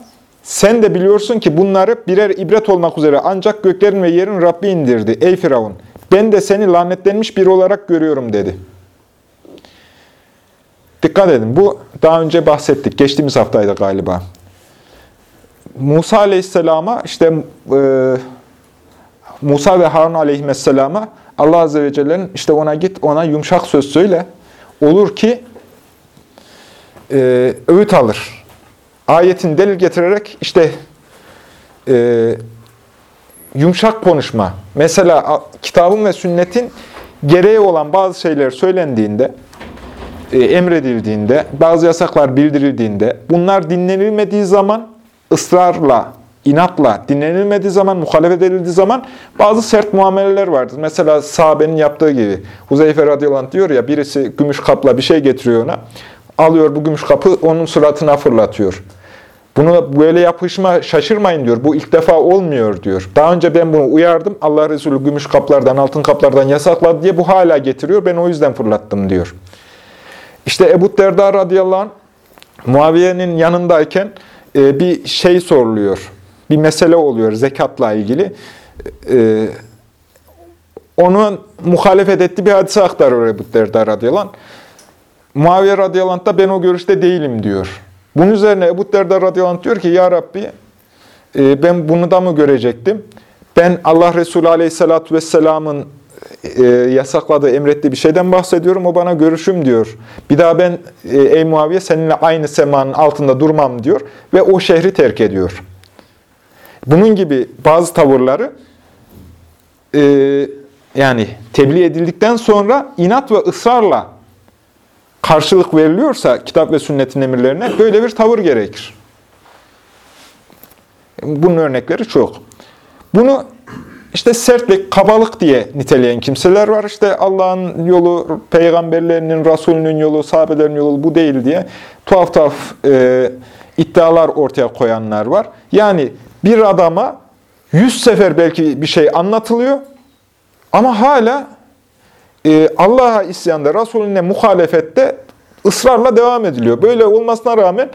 sen de biliyorsun ki bunları birer ibret olmak üzere ancak göklerin ve yerin Rabbi indirdi. Ey Firavun ben de seni lanetlenmiş biri olarak görüyorum dedi. Dikkat edin bu daha önce bahsettik. Geçtiğimiz haftaydı galiba. Musa Aleyhisselam'a işte e, Musa ve Harun Aleyhisselam'a Allah Azze ve Celle'nin işte ona git ona yumuşak söz söyle. Olur ki e, öğüt alır. Ayetin delil getirerek işte e, yumuşak konuşma. Mesela kitabın ve sünnetin gereği olan bazı şeyler söylendiğinde, e, emredildiğinde, bazı yasaklar bildirildiğinde, bunlar dinlenilmediği zaman ısrarla, inatla dinlenilmediği zaman, muhalefet edildiği zaman bazı sert muameleler vardır. Mesela sahabenin yaptığı gibi. Huzeyfe radıyallahu diyor ya, birisi gümüş kapla bir şey getiriyor ona. Alıyor bu gümüş kapı, onun suratına fırlatıyor. Bunu böyle yapışma şaşırmayın diyor. Bu ilk defa olmuyor diyor. Daha önce ben bunu uyardım. Allah Resulü gümüş kaplardan, altın kaplardan yasakladı diye bu hala getiriyor. Ben o yüzden fırlattım diyor. İşte Ebu Derda radıyallahu anh Muaviye'nin yanındayken e, bir şey soruluyor. Bir mesele oluyor zekatla ilgili. E, onun muhalefet ettiği bir hadise aktarıyor Ebu Derda radıyallahu anh. Muaviye radıyallahu da ben o görüşte değilim diyor. Bunun üzerine Ebu Derda radıyallahu diyor ki, Ya Rabbi e, ben bunu da mı görecektim? Ben Allah Resulü aleyhissalatü vesselamın e, yasakladığı, emrettiği bir şeyden bahsediyorum. O bana görüşüm diyor. Bir daha ben e, ey Muaviye seninle aynı semanın altında durmam diyor. Ve o şehri terk ediyor. Bunun gibi bazı tavırları yani tebliğ edildikten sonra inat ve ısrarla karşılık veriliyorsa kitap ve sünnetin emirlerine böyle bir tavır gerekir. Bunun örnekleri çok. Bunu işte sertlik, kabalık diye niteleyen kimseler var. İşte Allah'ın yolu, peygamberlerinin, Resulünün yolu, sahabelerin yolu bu değil diye tuhaf tuhaf e, iddialar ortaya koyanlar var. Yani bir adama yüz sefer belki bir şey anlatılıyor ama hala e, Allah'a isyanda, Resulüne muhalefette ısrarla devam ediliyor. Böyle olmasına rağmen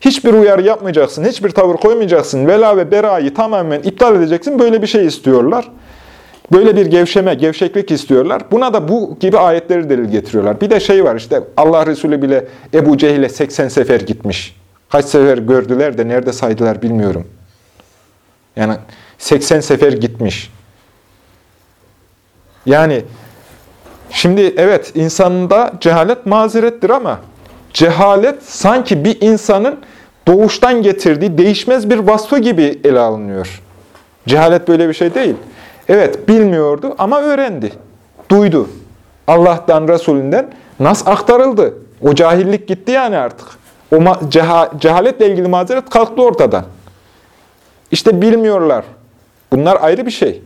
hiçbir uyarı yapmayacaksın, hiçbir tavır koymayacaksın, vela ve berayı tamamen iptal edeceksin. Böyle bir şey istiyorlar. Böyle bir gevşeme, gevşeklik istiyorlar. Buna da bu gibi ayetleri delil getiriyorlar. Bir de şey var işte Allah Resulü bile Ebu Cehil'e 80 sefer gitmiş. Kaç sefer gördüler de nerede saydılar bilmiyorum. Yani 80 sefer gitmiş. Yani Şimdi evet insanda cehalet mazerettir ama cehalet sanki bir insanın doğuştan getirdiği değişmez bir vasfı gibi ele alınıyor. Cehalet böyle bir şey değil. Evet bilmiyordu ama öğrendi. Duydu. Allah'tan, Resulünden nas aktarıldı. O cahillik gitti yani artık. O ceha cehaletle ilgili mazeret kalktı ortadan. İşte bilmiyorlar. Bunlar ayrı bir şey.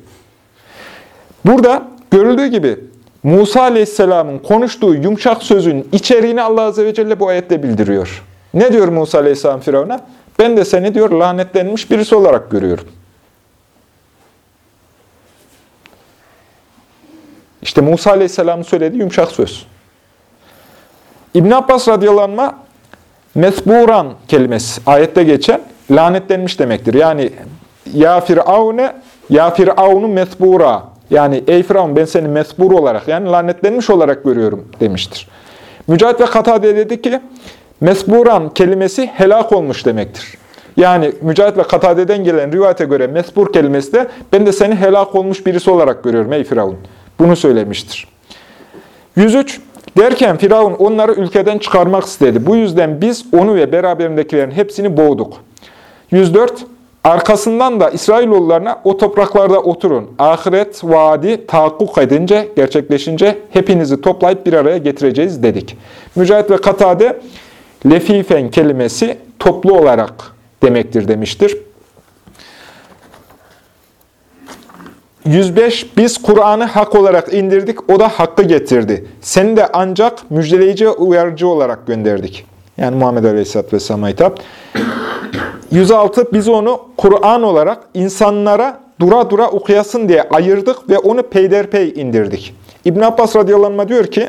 Burada görüldüğü gibi Musa Aleyhisselam'ın konuştuğu yumuşak sözün içeriğini Allah Azze ve Celle bu ayette bildiriyor. Ne diyor Musa Aleyhisselam Firavun'a? Ben de seni diyor lanetlenmiş birisi olarak görüyorum. İşte Musa Aleyhisselam'ın söylediği yumuşak söz. İbn Abbas radıyallahu anh, mesburan kelimesi ayette geçen lanetlenmiş demektir. Yani ya firavne ya firavunu mesbura yani ey Firavun ben seni mesbur olarak yani lanetlenmiş olarak görüyorum demiştir. Mücahit ve Katade dedi ki mesburan kelimesi helak olmuş demektir. Yani Mücahit ve Katade'den gelen rivayete göre mesbur kelimesi de ben de seni helak olmuş birisi olarak görüyorum ey Firavun. Bunu söylemiştir. 103. Derken Firavun onları ülkeden çıkarmak istedi. Bu yüzden biz onu ve beraberindekilerin hepsini boğduk. 104. Arkasından da İsrailoğullarına o topraklarda oturun. Ahiret vaadi tahakkuk edince, gerçekleşince hepinizi toplayıp bir araya getireceğiz dedik. Mücahit ve Katade lefifen kelimesi toplu olarak demektir demiştir. 105. Biz Kur'an'ı hak olarak indirdik, o da hakkı getirdi. Seni de ancak müjdeleyici uyarıcı olarak gönderdik. Yani Muhammed Aleyhisselatü Vesselam'a hitap. 106. Biz onu Kur'an olarak insanlara dura dura okuyasın diye ayırdık ve onu peyderpey indirdik. İbn Abbas radıyallahu anh diyor ki,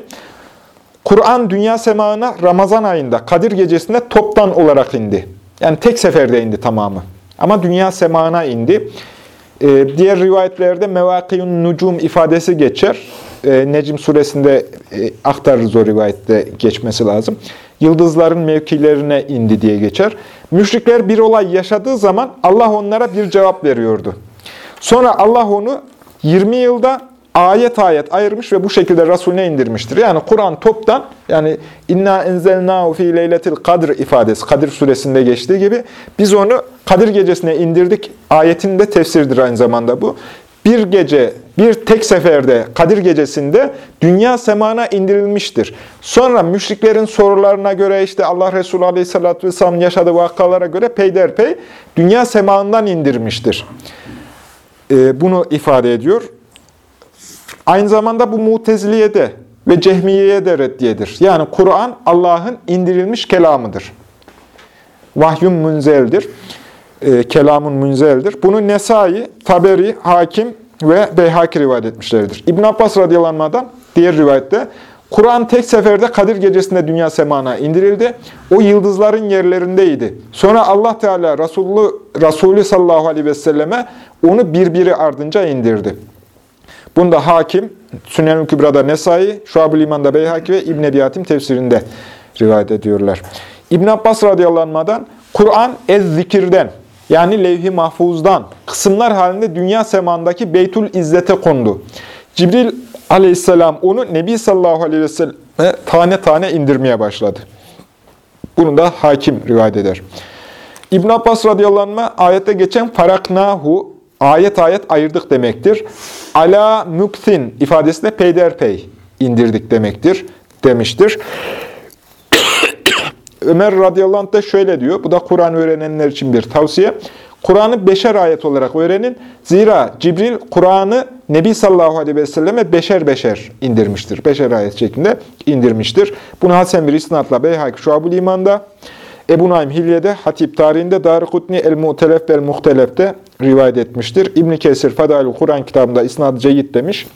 Kur'an dünya semağına Ramazan ayında, Kadir gecesinde toptan olarak indi. Yani tek seferde indi tamamı. Ama dünya semağına indi. Ee, diğer rivayetlerde mevakiyun nucum ifadesi geçer. Ee, Necim suresinde e, aktarırız o rivayette geçmesi lazım. Yıldızların mevkilerine indi diye geçer. Müşrikler bir olay yaşadığı zaman Allah onlara bir cevap veriyordu. Sonra Allah onu 20 yılda ayet ayet ayırmış ve bu şekilde Resulüne indirmiştir. Yani Kur'an toptan yani inna enzelnahu fi leyletil kadr ifadesi Kadir suresinde geçtiği gibi biz onu Kadir gecesine indirdik. Ayetinin de tefsirdir aynı zamanda bu. Bir gece, bir tek seferde Kadir gecesinde dünya semana indirilmiştir. Sonra müşriklerin sorularına göre işte Allah Resulü Aleyhisselatü Vesselam yaşadığı vakalara göre peyderpey dünya semanından indirmiştir. Ee, bunu ifade ediyor. Aynı zamanda bu muteziliye de ve cehmiyeye de reddiyedir. Yani Kur'an Allah'ın indirilmiş kelamıdır. Vahyun münzeldir. E, kelamun münzeldir. Bunu Nesai, Taberi, Hakim ve Beyhaki rivayet etmişlerdir. İbn Abbas radıyallahu diğer rivayette Kur'an tek seferde Kadir gecesinde dünya semana indirildi. O yıldızların yerlerindeydi. Sonra Allah Teala Resulü, Resulü sallallahu aleyhi ve selleme onu birbiri ardınca indirdi. Bunda Hakim, Sünnel-i Kübra'da Nesai, Şuab-ı Liman'da Beyhaki ve İbn-i Ebiyatim tefsirinde rivayet ediyorlar. İbn Abbas radıyallahu Kur'an ez-zikirden yani levh-i mahfuzdan kısımlar halinde dünya semandaki Beytül İzzet'e kondu. Cibril aleyhisselam onu Nebi sallallahu aleyhi ve selleme tane tane indirmeye başladı. Bunu da hakim rivayet eder. İbn Abbas radıyallahu ayette geçen faraknahu ayet ayet ayırdık demektir. Ala muksin ifadesinde peyderpey indirdik demektir demiştir. Ömer radıyallahu anh da şöyle diyor. Bu da Kur'an öğrenenler için bir tavsiye. Kur'an'ı beşer ayet olarak öğrenin. Zira Cibril Kur'an'ı Nebi sallallahu aleyhi ve selleme beşer beşer indirmiştir. Beşer ayet şeklinde indirmiştir. Bunu Hasan bir isnatla Beyhaki Şuab-ül İman'da, Ebu Naim Hilye'de, Hatip tarihinde, Darikutni El-Mu'telef el-Muhtelef'te rivayet etmiştir. İbn Kesir Fadailü Kur'an kitabında isnad ceyyid demiş.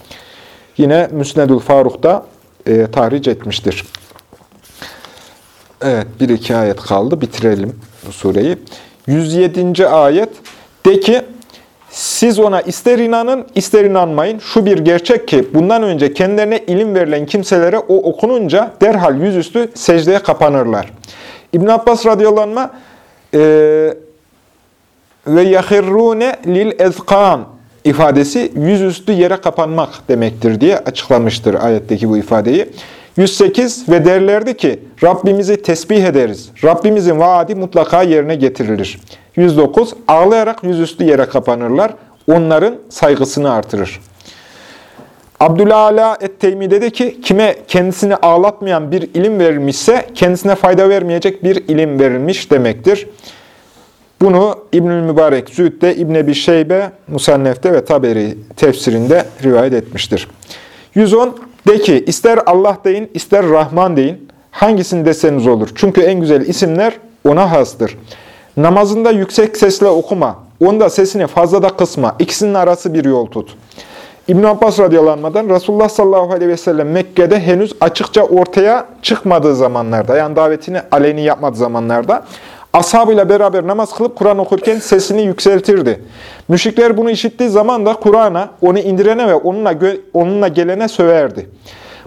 Yine Müsnedül Faruk'ta e, tahric etmiştir. Evet, bir iki ayet kaldı. Bitirelim bu sureyi. 107. ayet. De ki, siz ona ister inanın, ister inanmayın. Şu bir gerçek ki, bundan önce kendilerine ilim verilen kimselere o okununca derhal yüzüstü secdeye kapanırlar. İbn Abbas radıyallahu anh, e, ve yahirrune lil ezkan ifadesi yüzüstü yere kapanmak demektir diye açıklamıştır ayetteki bu ifadeyi. 108 ve derlerdi ki Rabbimizi tesbih ederiz. Rabbimizin vaadi mutlaka yerine getirilir. 109 ağlayarak yüzüstü yere kapanırlar. Onların saygısını artırır. Abdülala et-Teymi dedi ki, kime kendisini ağlatmayan bir ilim verilmişse, kendisine fayda vermeyecek bir ilim verilmiş demektir. Bunu İbnül Mübarek Zühd'de, İbn Ebi Şeybe, Musannef'te ve Taberi tefsirinde rivayet etmiştir. 110. De ki ister Allah deyin, ister Rahman deyin. Hangisini deseniz olur. Çünkü en güzel isimler ona hastır. Namazında yüksek sesle okuma. Onda sesini fazla da kısma. İkisinin arası bir yol tut. İbn Abbas radıyallahu Resulullah sallallahu aleyhi ve sellem Mekke'de henüz açıkça ortaya çıkmadığı zamanlarda, yani davetini aleni yapmadığı zamanlarda ashabıyla beraber namaz kılıp Kur'an okurken sesini yükseltirdi. Müşrikler bunu işittiği zaman da Kur'an'a, onu indirene ve onunla, onunla gelene söverdi.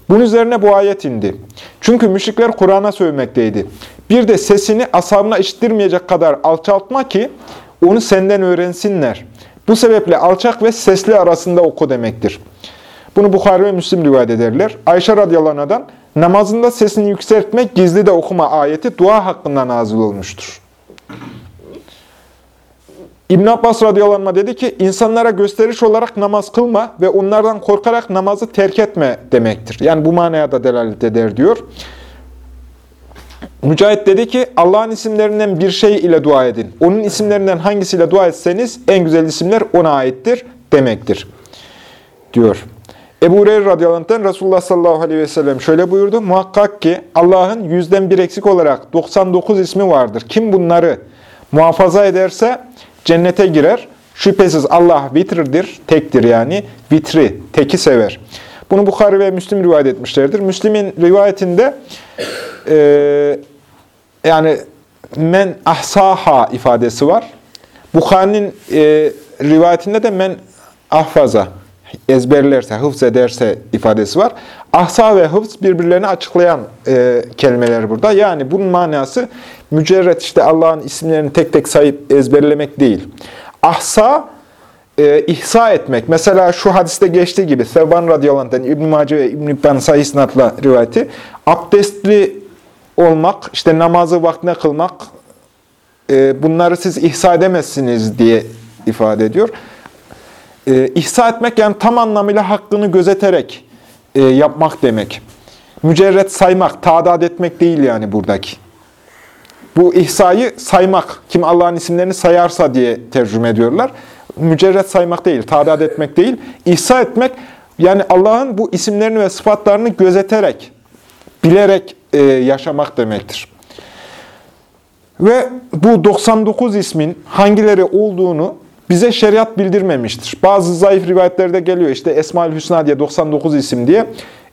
Bunun üzerine bu ayet indi. Çünkü müşrikler Kur'an'a sövmekteydi. Bir de sesini ashabına işittirmeyecek kadar alçaltma ki onu senden öğrensinler. Bu sebeple alçak ve sesli arasında oku demektir. Bunu Bukhari ve Müslim rivayet ederler. Ayşe radıyallahu anh'dan namazında sesini yükseltmek, gizli de okuma ayeti dua hakkında nazil olmuştur. İbn Abbas radıyallahu dedi ki, insanlara gösteriş olarak namaz kılma ve onlardan korkarak namazı terk etme demektir. Yani bu manaya da delalet eder diyor. Mücahit dedi ki Allah'ın isimlerinden bir şey ile dua edin. Onun isimlerinden hangisiyle dua etseniz en güzel isimler ona aittir demektir. Diyor. Ebu Hureyre radıyallahu Resulullah sallallahu aleyhi ve sellem şöyle buyurdu. Muhakkak ki Allah'ın yüzden bir eksik olarak 99 ismi vardır. Kim bunları muhafaza ederse cennete girer. Şüphesiz Allah vitrdir, tektir yani. Vitri, teki sever. Bunu Bukhari ve Müslim rivayet etmişlerdir. Müslim'in rivayetinde e, yani men ahsaha ifadesi var. Bukhari'nin e, rivayetinde de men ahfaza ezberlerse, hıfz ederse ifadesi var. Ahsa ve hıfz birbirlerini açıklayan e, kelimeler burada. Yani bunun manası mücerret işte Allah'ın isimlerini tek tek sayıp ezberlemek değil. Ahsa, e, ihsa etmek. Mesela şu hadiste geçtiği gibi Sevban radıyallahu İbn-i Mace ve İbn-i İbban sahih sinatla rivayeti. Abdestli olmak, işte namazı vaktine kılmak, e, bunları siz ihsa edemezsiniz diye ifade ediyor. E, ihsa etmek yani tam anlamıyla hakkını gözeterek e, yapmak demek. Mücerret saymak, tadat etmek değil yani buradaki. Bu ihsayı saymak, kim Allah'ın isimlerini sayarsa diye tercüme ediyorlar. Mücerret saymak değil, tadat etmek değil. İhsa etmek, yani Allah'ın bu isimlerini ve sıfatlarını gözeterek, bilerek e, yaşamak demektir. Ve bu 99 ismin hangileri olduğunu bize şeriat bildirmemiştir. Bazı zayıf rivayetlerde geliyor işte Esma-ül Hüsna diye 99 isim diye.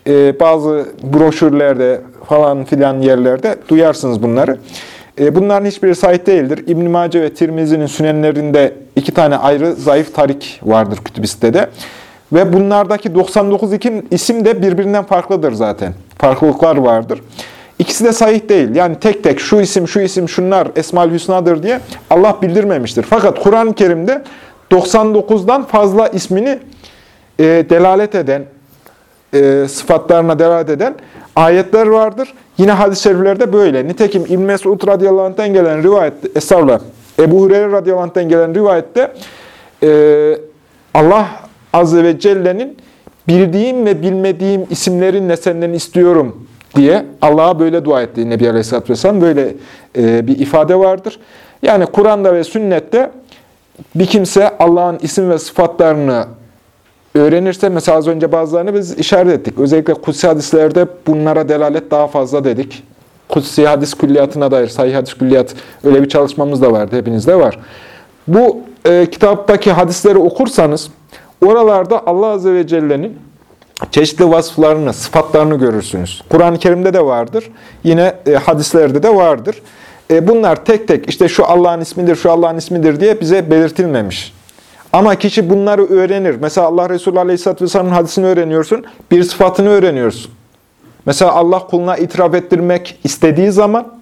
Ee, bazı broşürlerde falan filan yerlerde duyarsınız bunları. Ee, bunların hiçbiri sahih değildir. İbn-i Mace ve Tirmizi'nin sünenlerinde iki tane ayrı zayıf tarik vardır kütübiste de. Ve bunlardaki 99 isim de birbirinden farklıdır zaten. Farklılıklar vardır. İkisi de sahih değil. Yani tek tek şu isim, şu isim, şunlar Esma-ül Hüsna'dır diye Allah bildirmemiştir. Fakat Kur'an-ı Kerim'de 99'dan fazla ismini e, delalet eden, e, sıfatlarına delalet eden ayetler vardır. Yine hadis-i şeriflerde böyle. Nitekim İbn Mesud radıyallahu anh'tan gelen rivayette, estağfurullah, Ebu Hureyre radıyallahu anh'tan gelen rivayette e, Allah azze ve celle'nin bildiğim ve bilmediğim isimlerinle senden istiyorum diye Allah'a böyle dua etti Nebi Aleyhisselatü Vesselam. Böyle e, bir ifade vardır. Yani Kur'an'da ve sünnette bir kimse Allah'ın isim ve sıfatlarını öğrenirse, mesela az önce bazılarını biz işaret ettik. Özellikle kutsi hadislerde bunlara delalet daha fazla dedik. Kutsi hadis külliyatına dair, sahih hadis külliyat öyle bir çalışmamız da vardı, hepinizde var. Bu e, kitaptaki hadisleri okursanız, oralarda Allah Azze ve Celle'nin çeşitli vasıflarını, sıfatlarını görürsünüz. Kur'an-ı Kerim'de de vardır. Yine e, hadislerde de vardır. E, bunlar tek tek işte şu Allah'ın ismidir, şu Allah'ın ismidir diye bize belirtilmemiş. Ama kişi bunları öğrenir. Mesela Allah Resulü Aleyhisselatü Vesselam'ın hadisini öğreniyorsun, bir sıfatını öğreniyorsun. Mesela Allah kuluna itiraf ettirmek istediği zaman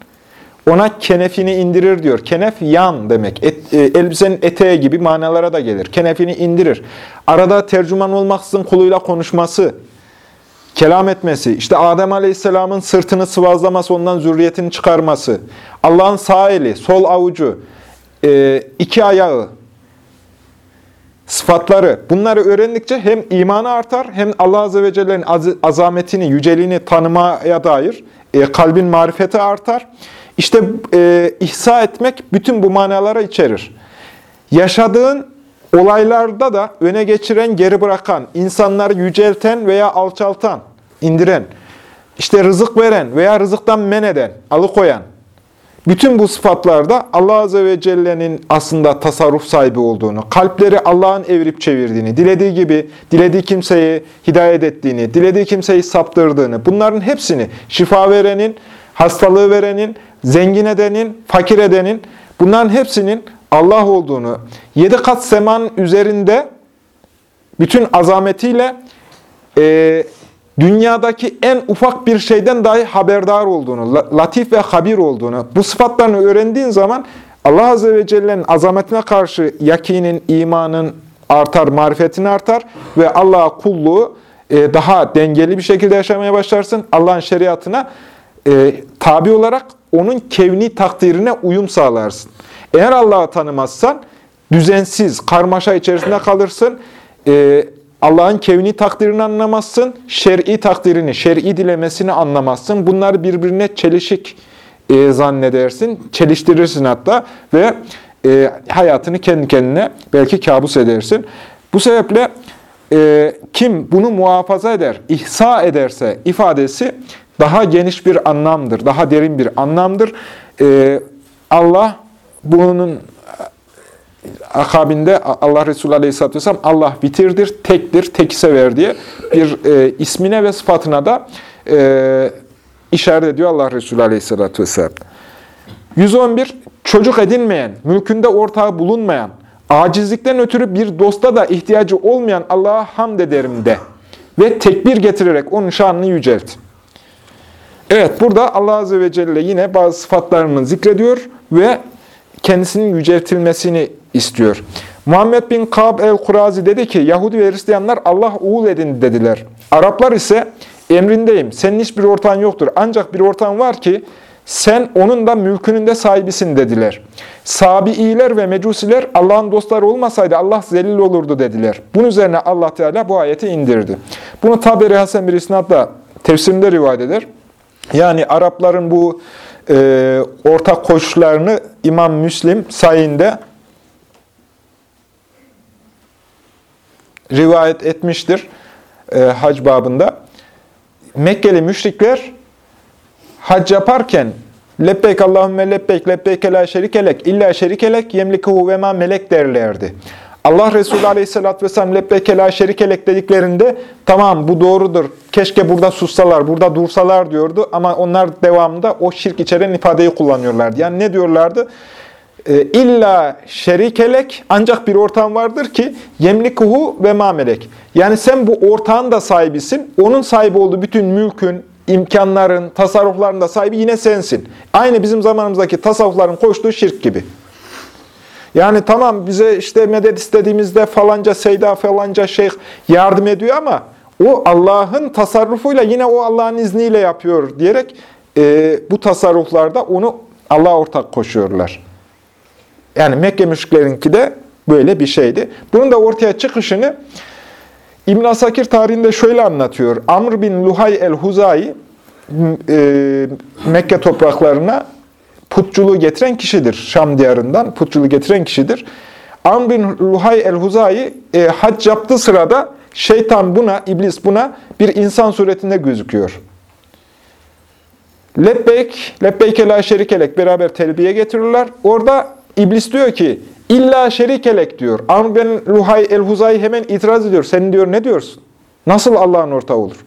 ona kenefini indirir diyor. Kenef yan demek. Et, e, elbisenin eteği gibi manalara da gelir. Kenefini indirir. Arada tercüman olmaksızın kuluyla konuşması, kelam etmesi, işte Adem Aleyhisselam'ın sırtını sıvazlaması, ondan zürriyetini çıkarması, Allah'ın sağ eli, sol avucu, e, iki ayağı, sıfatları, bunları öğrendikçe hem imanı artar, hem Allah Azze ve Celle'nin az azametini, yüceliğini tanımaya dair e, kalbin marifeti artar. İşte e, ihsa etmek bütün bu manalara içerir. Yaşadığın olaylarda da öne geçiren, geri bırakan, insanları yücelten veya alçaltan, indiren, işte rızık veren veya rızıktan men eden, alıkoyan, bütün bu sıfatlarda Allah Azze ve Celle'nin aslında tasarruf sahibi olduğunu, kalpleri Allah'ın evirip çevirdiğini, dilediği gibi, dilediği kimseyi hidayet ettiğini, dilediği kimseyi saptırdığını, bunların hepsini şifa verenin, hastalığı verenin, zengin edenin, fakir edenin, bunların hepsinin Allah olduğunu, yedi kat seman üzerinde bütün azametiyle e, dünyadaki en ufak bir şeyden dahi haberdar olduğunu, latif ve habir olduğunu, bu sıfatlarını öğrendiğin zaman Allah Azze ve Celle'nin azametine karşı yakinin, imanın artar, marifetin artar ve Allah'a kulluğu e, daha dengeli bir şekilde yaşamaya başlarsın. Allah'ın şeriatına e, tabi olarak onun kevni takdirine uyum sağlarsın. Eğer Allah'ı tanımazsan düzensiz, karmaşa içerisinde kalırsın. E, Allah'ın kevni takdirini anlamazsın, şer'i takdirini, şer'i dilemesini anlamazsın. Bunlar birbirine çelişik e, zannedersin, çeliştirirsin hatta ve e, hayatını kendi kendine belki kabus edersin. Bu sebeple e, kim bunu muhafaza eder, ihsa ederse ifadesi daha geniş bir anlamdır, daha derin bir anlamdır. E, Allah bunun akabinde Allah Resulü Aleyhisselatü Vesselam Allah bitirdir, tektir, tek sever diye bir e, ismine ve sıfatına da e, işaret ediyor Allah Resulü Aleyhisselatü Vesselam. 111. Çocuk edinmeyen, mülkünde ortağı bulunmayan, acizlikten ötürü bir dosta da ihtiyacı olmayan Allah'a hamd ederim de ve tekbir getirerek onun şanını yücelt. Evet, burada Allah Azze ve Celle yine bazı sıfatlarını zikrediyor ve kendisinin yüceltilmesini istiyor. Muhammed bin Kab el-Kurazi dedi ki, Yahudi ve Hristiyanlar Allah oğul edin dediler. Araplar ise emrindeyim, senin hiçbir ortağın yoktur. Ancak bir ortağın var ki, sen onun da mülkünün de sahibisin dediler. Sabi'iler ve mecusiler Allah'ın dostları olmasaydı Allah zelil olurdu dediler. Bunun üzerine Allah Teala bu ayeti indirdi. Bunu Taberi Hasan bir isnatla tefsirinde rivayet eder. Yani Arapların bu e, ortak koşullarını İmam Müslim sayinde rivayet etmiştir e, hac babında. Mekkeli müşrikler hac yaparken lebbeyk Allahümme lebbeyk lebbeyke la şerikelek illa şerikelek yemlikuhu ve ma melek derlerdi. Allah Resulü Aleyhisselatü Vesselam lebbeyke la şerikelek dediklerinde tamam bu doğrudur. Keşke burada sussalar, burada dursalar diyordu. Ama onlar devamında o şirk içeren ifadeyi kullanıyorlardı. Yani ne diyorlardı? E, illa şerikelek ancak bir ortağın vardır ki yemlikuhu ve mamelek. Yani sen bu ortağın da sahibisin. Onun sahibi olduğu bütün mülkün, imkanların, tasarrufların da sahibi yine sensin. Aynı bizim zamanımızdaki tasavvufların koştuğu şirk gibi. Yani tamam bize işte medet istediğimizde falanca seyda falanca şeyh yardım ediyor ama o Allah'ın tasarrufuyla yine o Allah'ın izniyle yapıyor diyerek e, bu tasarruflarda onu Allah'a ortak koşuyorlar. Yani Mekke müşriklerinki de böyle bir şeydi. Bunun da ortaya çıkışını İbn Asakir tarihinde şöyle anlatıyor. Amr bin Luhay el-Huzayi e, Mekke topraklarına putçuluğu getiren kişidir. Şam diyarından putçuluğu getiren kişidir. Amr bin Luhay el-Huzayi e, hac yaptığı sırada şeytan buna, iblis buna bir insan suretinde gözüküyor. Lebbeyk, lebbeyke la şerikelek beraber telbiye getirirler. Orada iblis diyor ki, illa şerikelek diyor. Amr bin Luhay el-Huzayi hemen itiraz ediyor. Senin diyor ne diyorsun? Nasıl Allah'ın ortağı olur?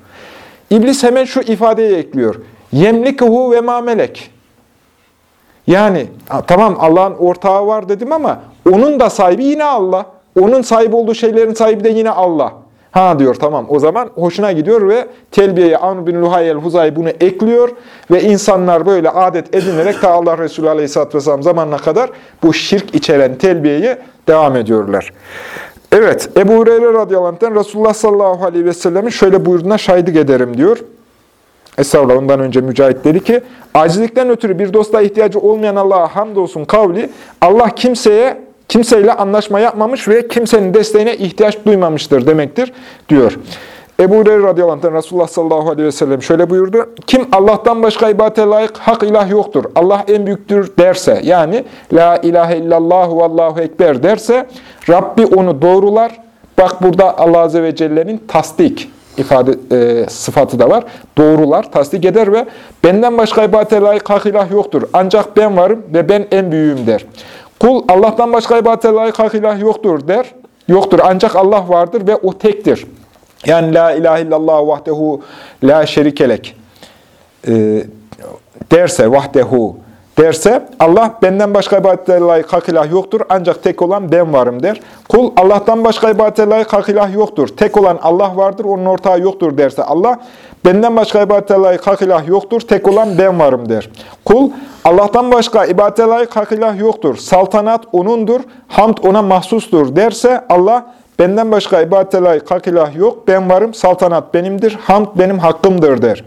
İblis hemen şu ifadeyi ekliyor. Yemlikuhu ve ma melek. Yani tamam Allah'ın ortağı var dedim ama onun da sahibi yine Allah. Onun sahibi olduğu şeylerin sahibi de yine Allah. Ha diyor tamam o zaman hoşuna gidiyor ve telbiyeye Amr bin Luhay el-Huzay bunu ekliyor ve insanlar böyle adet edinerek ta Allah Resulü Aleyhisselatü Vesselam zamanına kadar bu şirk içeren telbiyeye devam ediyorlar. Evet Ebu Hureyre radıyallahu anh'ten Resulullah sallallahu aleyhi ve sellemin şöyle buyurduğuna şahitlik ederim diyor. Estağfurullah ondan önce Mücahit dedi ki, acizlikten ötürü bir dosta ihtiyacı olmayan Allah'a hamdolsun kavli, Allah kimseye kimseyle anlaşma yapmamış ve kimsenin desteğine ihtiyaç duymamıştır demektir diyor. Ebu Hureyre radıyallahu anh'tan Resulullah sallallahu aleyhi ve sellem şöyle buyurdu. Kim Allah'tan başka ibadete layık hak ilah yoktur. Allah en büyüktür derse yani la ilahe illallah ve allahu ekber derse Rabbi onu doğrular. Bak burada Allah azze ve celle'nin tasdik ifade e, sıfatı da var. Doğrular, tasdik eder ve benden başka ibadete layık hak ilah yoktur. Ancak ben varım ve ben en büyüğüm der. Kul Allah'tan başka ibadete layık hak ilah yoktur der. Yoktur ancak Allah vardır ve o tektir. Yani la ilahe illallah vahdehu la şerikelek e, derse vahdehu derse Allah benden başka ibadete layık hak ilah yoktur ancak tek olan ben varım der. Kul Allah'tan başka ibadete layık hak ilah yoktur. Tek olan Allah vardır onun ortağı yoktur derse Allah benden başka ibadete layık hak ilah yoktur. Tek olan ben varım der. Kul Allah'tan başka ibadete layık hak ilah yoktur. Saltanat O'nundur. Hamd O'na mahsustur derse Allah benden başka ibadete layık hak ilah yok. Ben varım. Saltanat benimdir. Hamd benim hakkımdır der.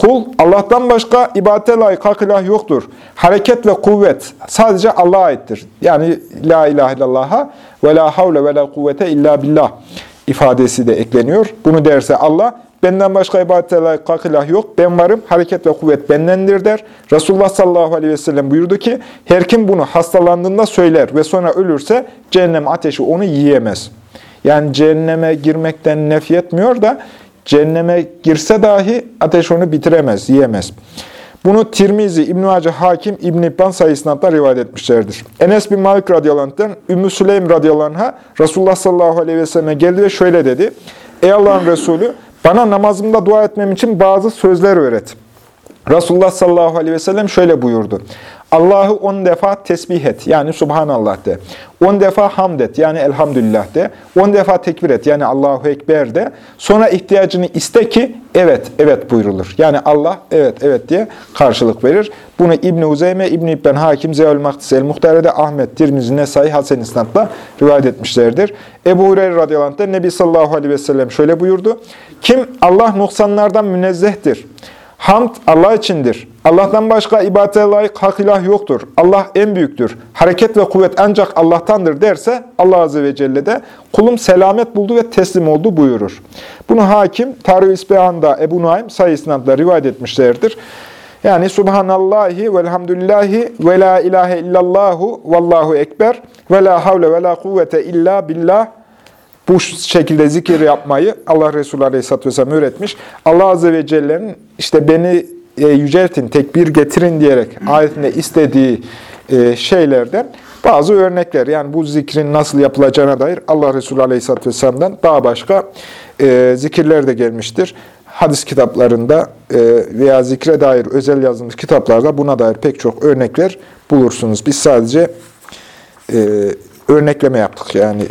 Kul Allah'tan başka ibadete layık hak ilah yoktur. Hareket ve kuvvet sadece Allah'a aittir. Yani la ilahe illallah'a ve la havle ve la kuvvete illa billah ifadesi de ekleniyor. Bunu derse Allah, benden başka ibadete layık hak ilah yok, ben varım, hareket ve kuvvet bendendir der. Resulullah sallallahu aleyhi ve sellem buyurdu ki, her kim bunu hastalandığında söyler ve sonra ölürse cehennem ateşi onu yiyemez. Yani cehenneme girmekten nef etmiyor da cehenneme girse dahi ateş onu bitiremez, yiyemez. Bunu Tirmizi, İbn-i Hacı Hakim, İbn-i İbban sayısında rivayet etmişlerdir. Enes bin Malik radıyallahu Ümmü Süleym radıyallahu Resulullah sallallahu aleyhi ve selleme geldi ve şöyle dedi. Ey Allah'ın Resulü bana namazımda dua etmem için bazı sözler öğret. Resulullah sallallahu aleyhi ve sellem şöyle buyurdu. Allah'ı on defa tesbih et, yani Subhanallah de. On defa hamd et, yani Elhamdülillah de. On defa tekbir et, yani Allahu Ekber de. Sonra ihtiyacını iste ki, evet, evet buyrulur. Yani Allah, evet, evet diye karşılık verir. Bunu İbni Uzeyme, İbni İbben Hakim, Zeyül Maktis El Muhtare'de Ahmet, Tirmizi, Nesai, Hasen İsnat'la rivayet etmişlerdir. Ebu Hureyre radıyallahu anh de Nebi sallallahu aleyhi ve sellem şöyle buyurdu. Kim Allah noksanlardan münezzehtir. Hamd Allah içindir. Allah'tan başka ibadete layık hak ilah yoktur. Allah en büyüktür. Hareket ve kuvvet ancak Allah'tandır derse Allah Azze ve Celle de kulum selamet buldu ve teslim oldu buyurur. Bunu hakim Tarih-i İsbehan'da Ebu Nuaym sayısında rivayet etmişlerdir. Yani Subhanallahi velhamdülillahi ve la ilahe illallahu vallahu ekber ve la havle ve la kuvvete illa billah bu şekilde zikir yapmayı Allah Resulü Aleyhisselatü Vesselam öğretmiş. Allah Azze ve Celle'nin işte beni e, yüceltin, tekbir getirin diyerek ayetinde istediği e, şeylerden bazı örnekler. Yani bu zikrin nasıl yapılacağına dair Allah Resulü Aleyhisselatü Vesselam'dan daha başka e, zikirler de gelmiştir. Hadis kitaplarında veya zikre dair özel yazılmış kitaplarda buna dair pek çok örnekler bulursunuz. Biz sadece örnekleme yaptık yani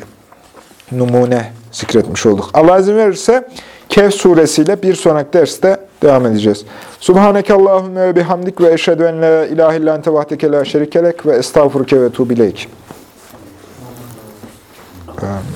numune zikretmiş olduk. Allah izin verirse Kehf suresiyle bir sonraki derste devam edeceğiz. Subhaneke Allahümme ve bihamdik ve eşhedü en la ilahe illa ente vahdeke la şerikelek ve estağfurke ve tuğbileyk. Amin.